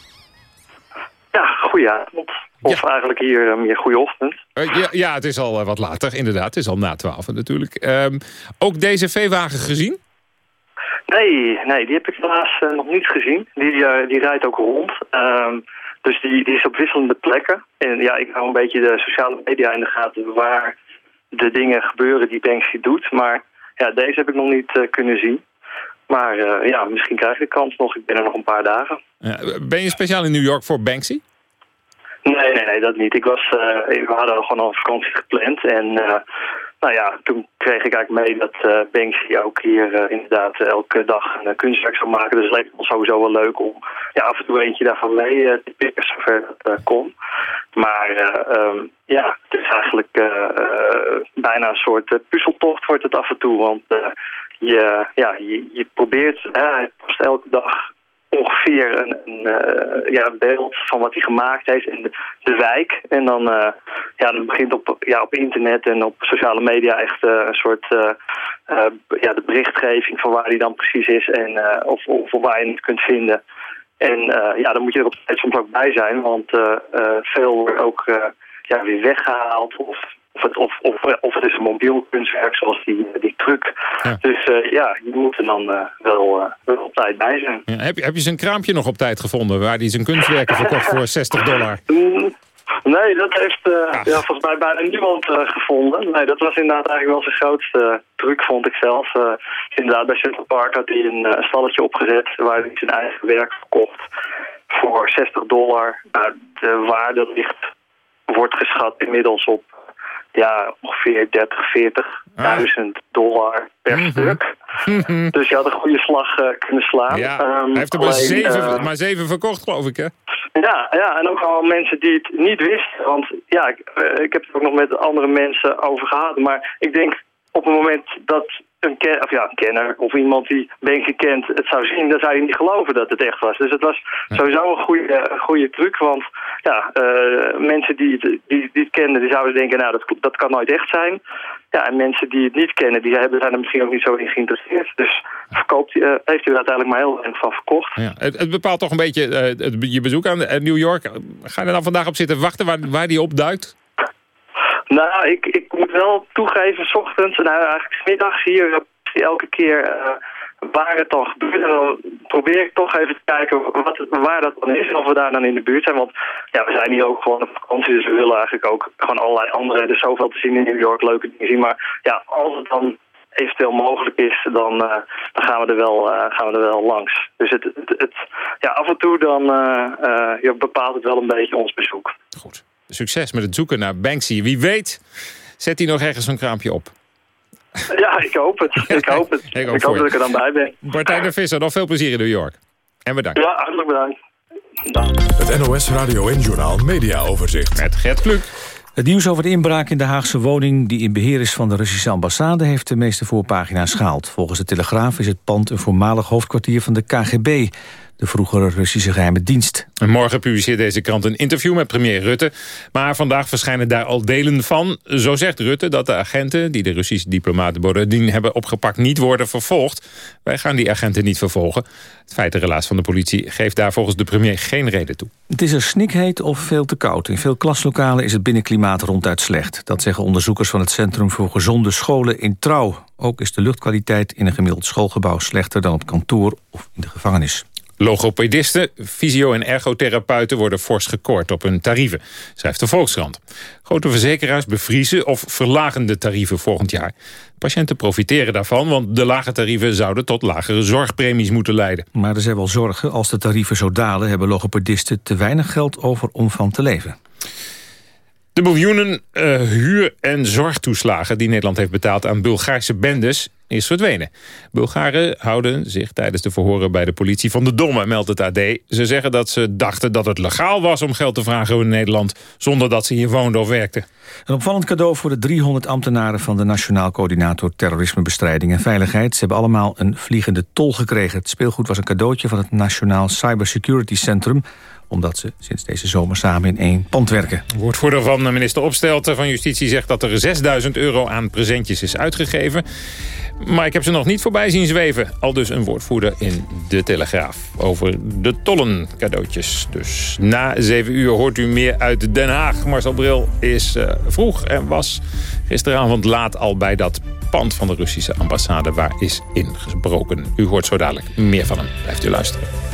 Ja, goedenavond. Of eigenlijk hier uh, meer goede ochtend. Uh, ja, ja, het is al uh, wat later, inderdaad. Het is al na twaalf natuurlijk. Um, ook deze veewagen gezien? Nee, nee, die heb ik helaas nog niet gezien. Die, die rijdt ook rond. Um, dus die, die is op wisselende plekken. En ja, ik hou een beetje de sociale media in de gaten waar de dingen gebeuren die Banksy doet. Maar ja, deze heb ik nog niet uh, kunnen zien. Maar uh, ja, misschien krijg ik de kans nog. Ik ben er nog een paar dagen. Ja, ben je speciaal in New York voor Banksy? Nee, nee, nee, dat niet. Ik was, uh, we hadden gewoon al een vakantie gepland. En nou ja, toen kreeg ik eigenlijk mee dat Banksy ook hier inderdaad elke dag een kunstwerk zou maken. Dus het leek ons sowieso wel leuk om ja, af en toe eentje daarvan mee te pikken, zover dat kon. Maar um, ja, het is eigenlijk bijna een soort puzzeltocht wordt het af en toe. Want je, ja, je, je probeert elke dag ongeveer een, een uh, ja, beeld van wat hij gemaakt heeft in de, wijk. En dan, uh, ja, dan begint op, ja, op internet en op sociale media echt uh, een soort ja, de berichtgeving van waar hij dan precies is en of, of waar je het kunt vinden. En ja, dan moet je er op tijd soms ook bij zijn, want veel wordt ook ja, weer weggehaald of of het, of, of, of het is een mobiel kunstwerk zoals die, die truck. Ja. Dus uh, ja, je moet er dan uh, wel, uh, wel op tijd bij zijn. Ja, heb, je, heb je zijn kraampje nog op tijd gevonden waar hij zijn kunstwerken verkocht voor 60 dollar? Mm, nee, dat heeft ja, volgens mij bijna niemand gevonden. Nee, dat was inderdaad eigenlijk wel zijn grootste truc, vond ik zelf. inderdaad, bij Central Park had hij een stalletje opgezet waar hij zijn eigen werk verkocht voor 60 dollar. Nou, de waarde ligt, wordt geschat inmiddels op ja, ongeveer 30, 40.000 dollar per Mhm. stuk. Dus je had een goede slag uh, kunnen slaan. Ja, Um, hij heeft er maar alleen, zeven, uh, maar zeven verkocht, geloof ik, hè? ja, ja, en ook al mensen die het niet wisten. Want ja, ik, eh, ik heb het ook nog met andere mensen over gehad. Maar ik denk op het moment dat een, ken, of ja, een kenner of iemand die Banksy kent het zou zien... dan zou je niet geloven dat het echt was. Dus het was sowieso een goede, een goede truc. Want ja, eh, mensen die het, die, die het kenden, die zouden denken... nou, dat, dat kan nooit echt zijn. Ja, en mensen die het niet kennen, die hebben, zijn er misschien ook niet zo in geïnteresseerd. Dus verkoopt, uh, heeft u er uiteindelijk maar heel weinig van verkocht. Ja, het, het bepaalt toch een beetje uh, het, je bezoek aan New York. Ga je er dan vandaag op zitten wachten waar, waar die opduikt? Nou, ik, ik moet wel toegeven, s ochtends, nou eigenlijk 's middags hier elke keer uh, waar het dan gebeurt. En dan probeer ik toch even te kijken wat waar dat dan is en of we daar dan in de buurt zijn. Want ja, we zijn hier ook gewoon op vakantie, dus we willen eigenlijk ook gewoon allerlei andere, er is zoveel te zien in New York, leuke dingen zien. Maar ja, als het dan eventueel mogelijk is, dan, uh, dan gaan, we er wel, gaan we er wel langs. Dus het, het, het ja, af en toe dan bepaalt het wel een beetje ons bezoek. Goed. Succes met het zoeken naar Banksy. Wie weet zet hij nog ergens een kraampje op. Ja, ik hoop het. Ik hoop het. ik hoop, ik hoop dat ik er dan bij ben. Martijn de Visser, nog veel plezier in New York. En bedankt. Ja, hartelijk bedankt. Het NOS Radio en Journaal Media Overzicht. Met Gert Kluk. Het nieuws over de inbraak in de Haagse woning... die in beheer is van de Russische ambassade... heeft de meeste voorpagina's gehaald. Volgens de Telegraaf is het pand een voormalig hoofdkwartier van de KGB de vroegere Russische geheime dienst. En morgen publiceert deze krant een interview met premier Rutte. Maar vandaag verschijnen daar al delen van. Zo zegt Rutte dat de agenten die de Russische diplomaten Borodin hebben opgepakt niet worden vervolgd. Wij gaan die agenten niet vervolgen. Het feitenrelaas van de politie geeft daar volgens de premier geen reden toe. Het is er snikheet of veel te koud. In veel klaslokalen is het binnenklimaat ronduit slecht. Dat zeggen onderzoekers van het Centrum voor Gezonde Scholen in Trouw. Ook is de luchtkwaliteit in een gemiddeld schoolgebouw slechter dan op kantoor of in de gevangenis. Logopedisten, fysio- en ergotherapeuten worden fors gekort op hun tarieven, schrijft de Volkskrant. Grote verzekeraars bevriezen of verlagen de tarieven volgend jaar. Patiënten profiteren daarvan, want de lage tarieven zouden tot lagere zorgpremies moeten leiden. Maar er zijn wel zorgen, als de tarieven zo dalen... hebben logopedisten te weinig geld over om van te leven. De miljoenen uh, huur- en zorgtoeslagen die Nederland heeft betaald aan Bulgaarse bendes is verdwenen. Bulgaren houden zich tijdens de verhoren bij de politie van de domme, meldt het AD. Ze zeggen dat ze dachten dat het legaal was om geld te vragen in Nederland... zonder dat ze hier woonden of werkten. Een opvallend cadeau voor de 300 ambtenaren van de Nationaal Coördinator Terrorismebestrijding en Veiligheid. Ze hebben allemaal een vliegende tol gekregen. Het speelgoed was een cadeautje van het Nationaal Cybersecurity Centrum omdat ze sinds deze zomer samen in één pand werken. Woordvoerder van minister Opstelten van Justitie zegt dat er 6000 euro aan presentjes is uitgegeven. Maar ik heb ze nog niet voorbij zien zweven. Al dus een woordvoerder in De Telegraaf. Over de tollen cadeautjes. Dus na 7 uur hoort u meer uit Den Haag. Marcel Bril is uh, vroeg en was gisteravond laat al bij dat pand van de Russische ambassade... waar is ingebroken. U hoort zo dadelijk meer van hem. Blijft u luisteren.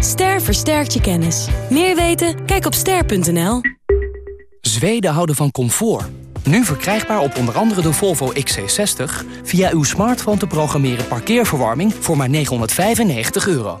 Ster versterkt je kennis. Meer weten? Kijk op ster.nl. Zweden houden van comfort. Nu verkrijgbaar op onder andere de Volvo XC60... via uw smartphone te programmeren parkeerverwarming voor maar 995 euro.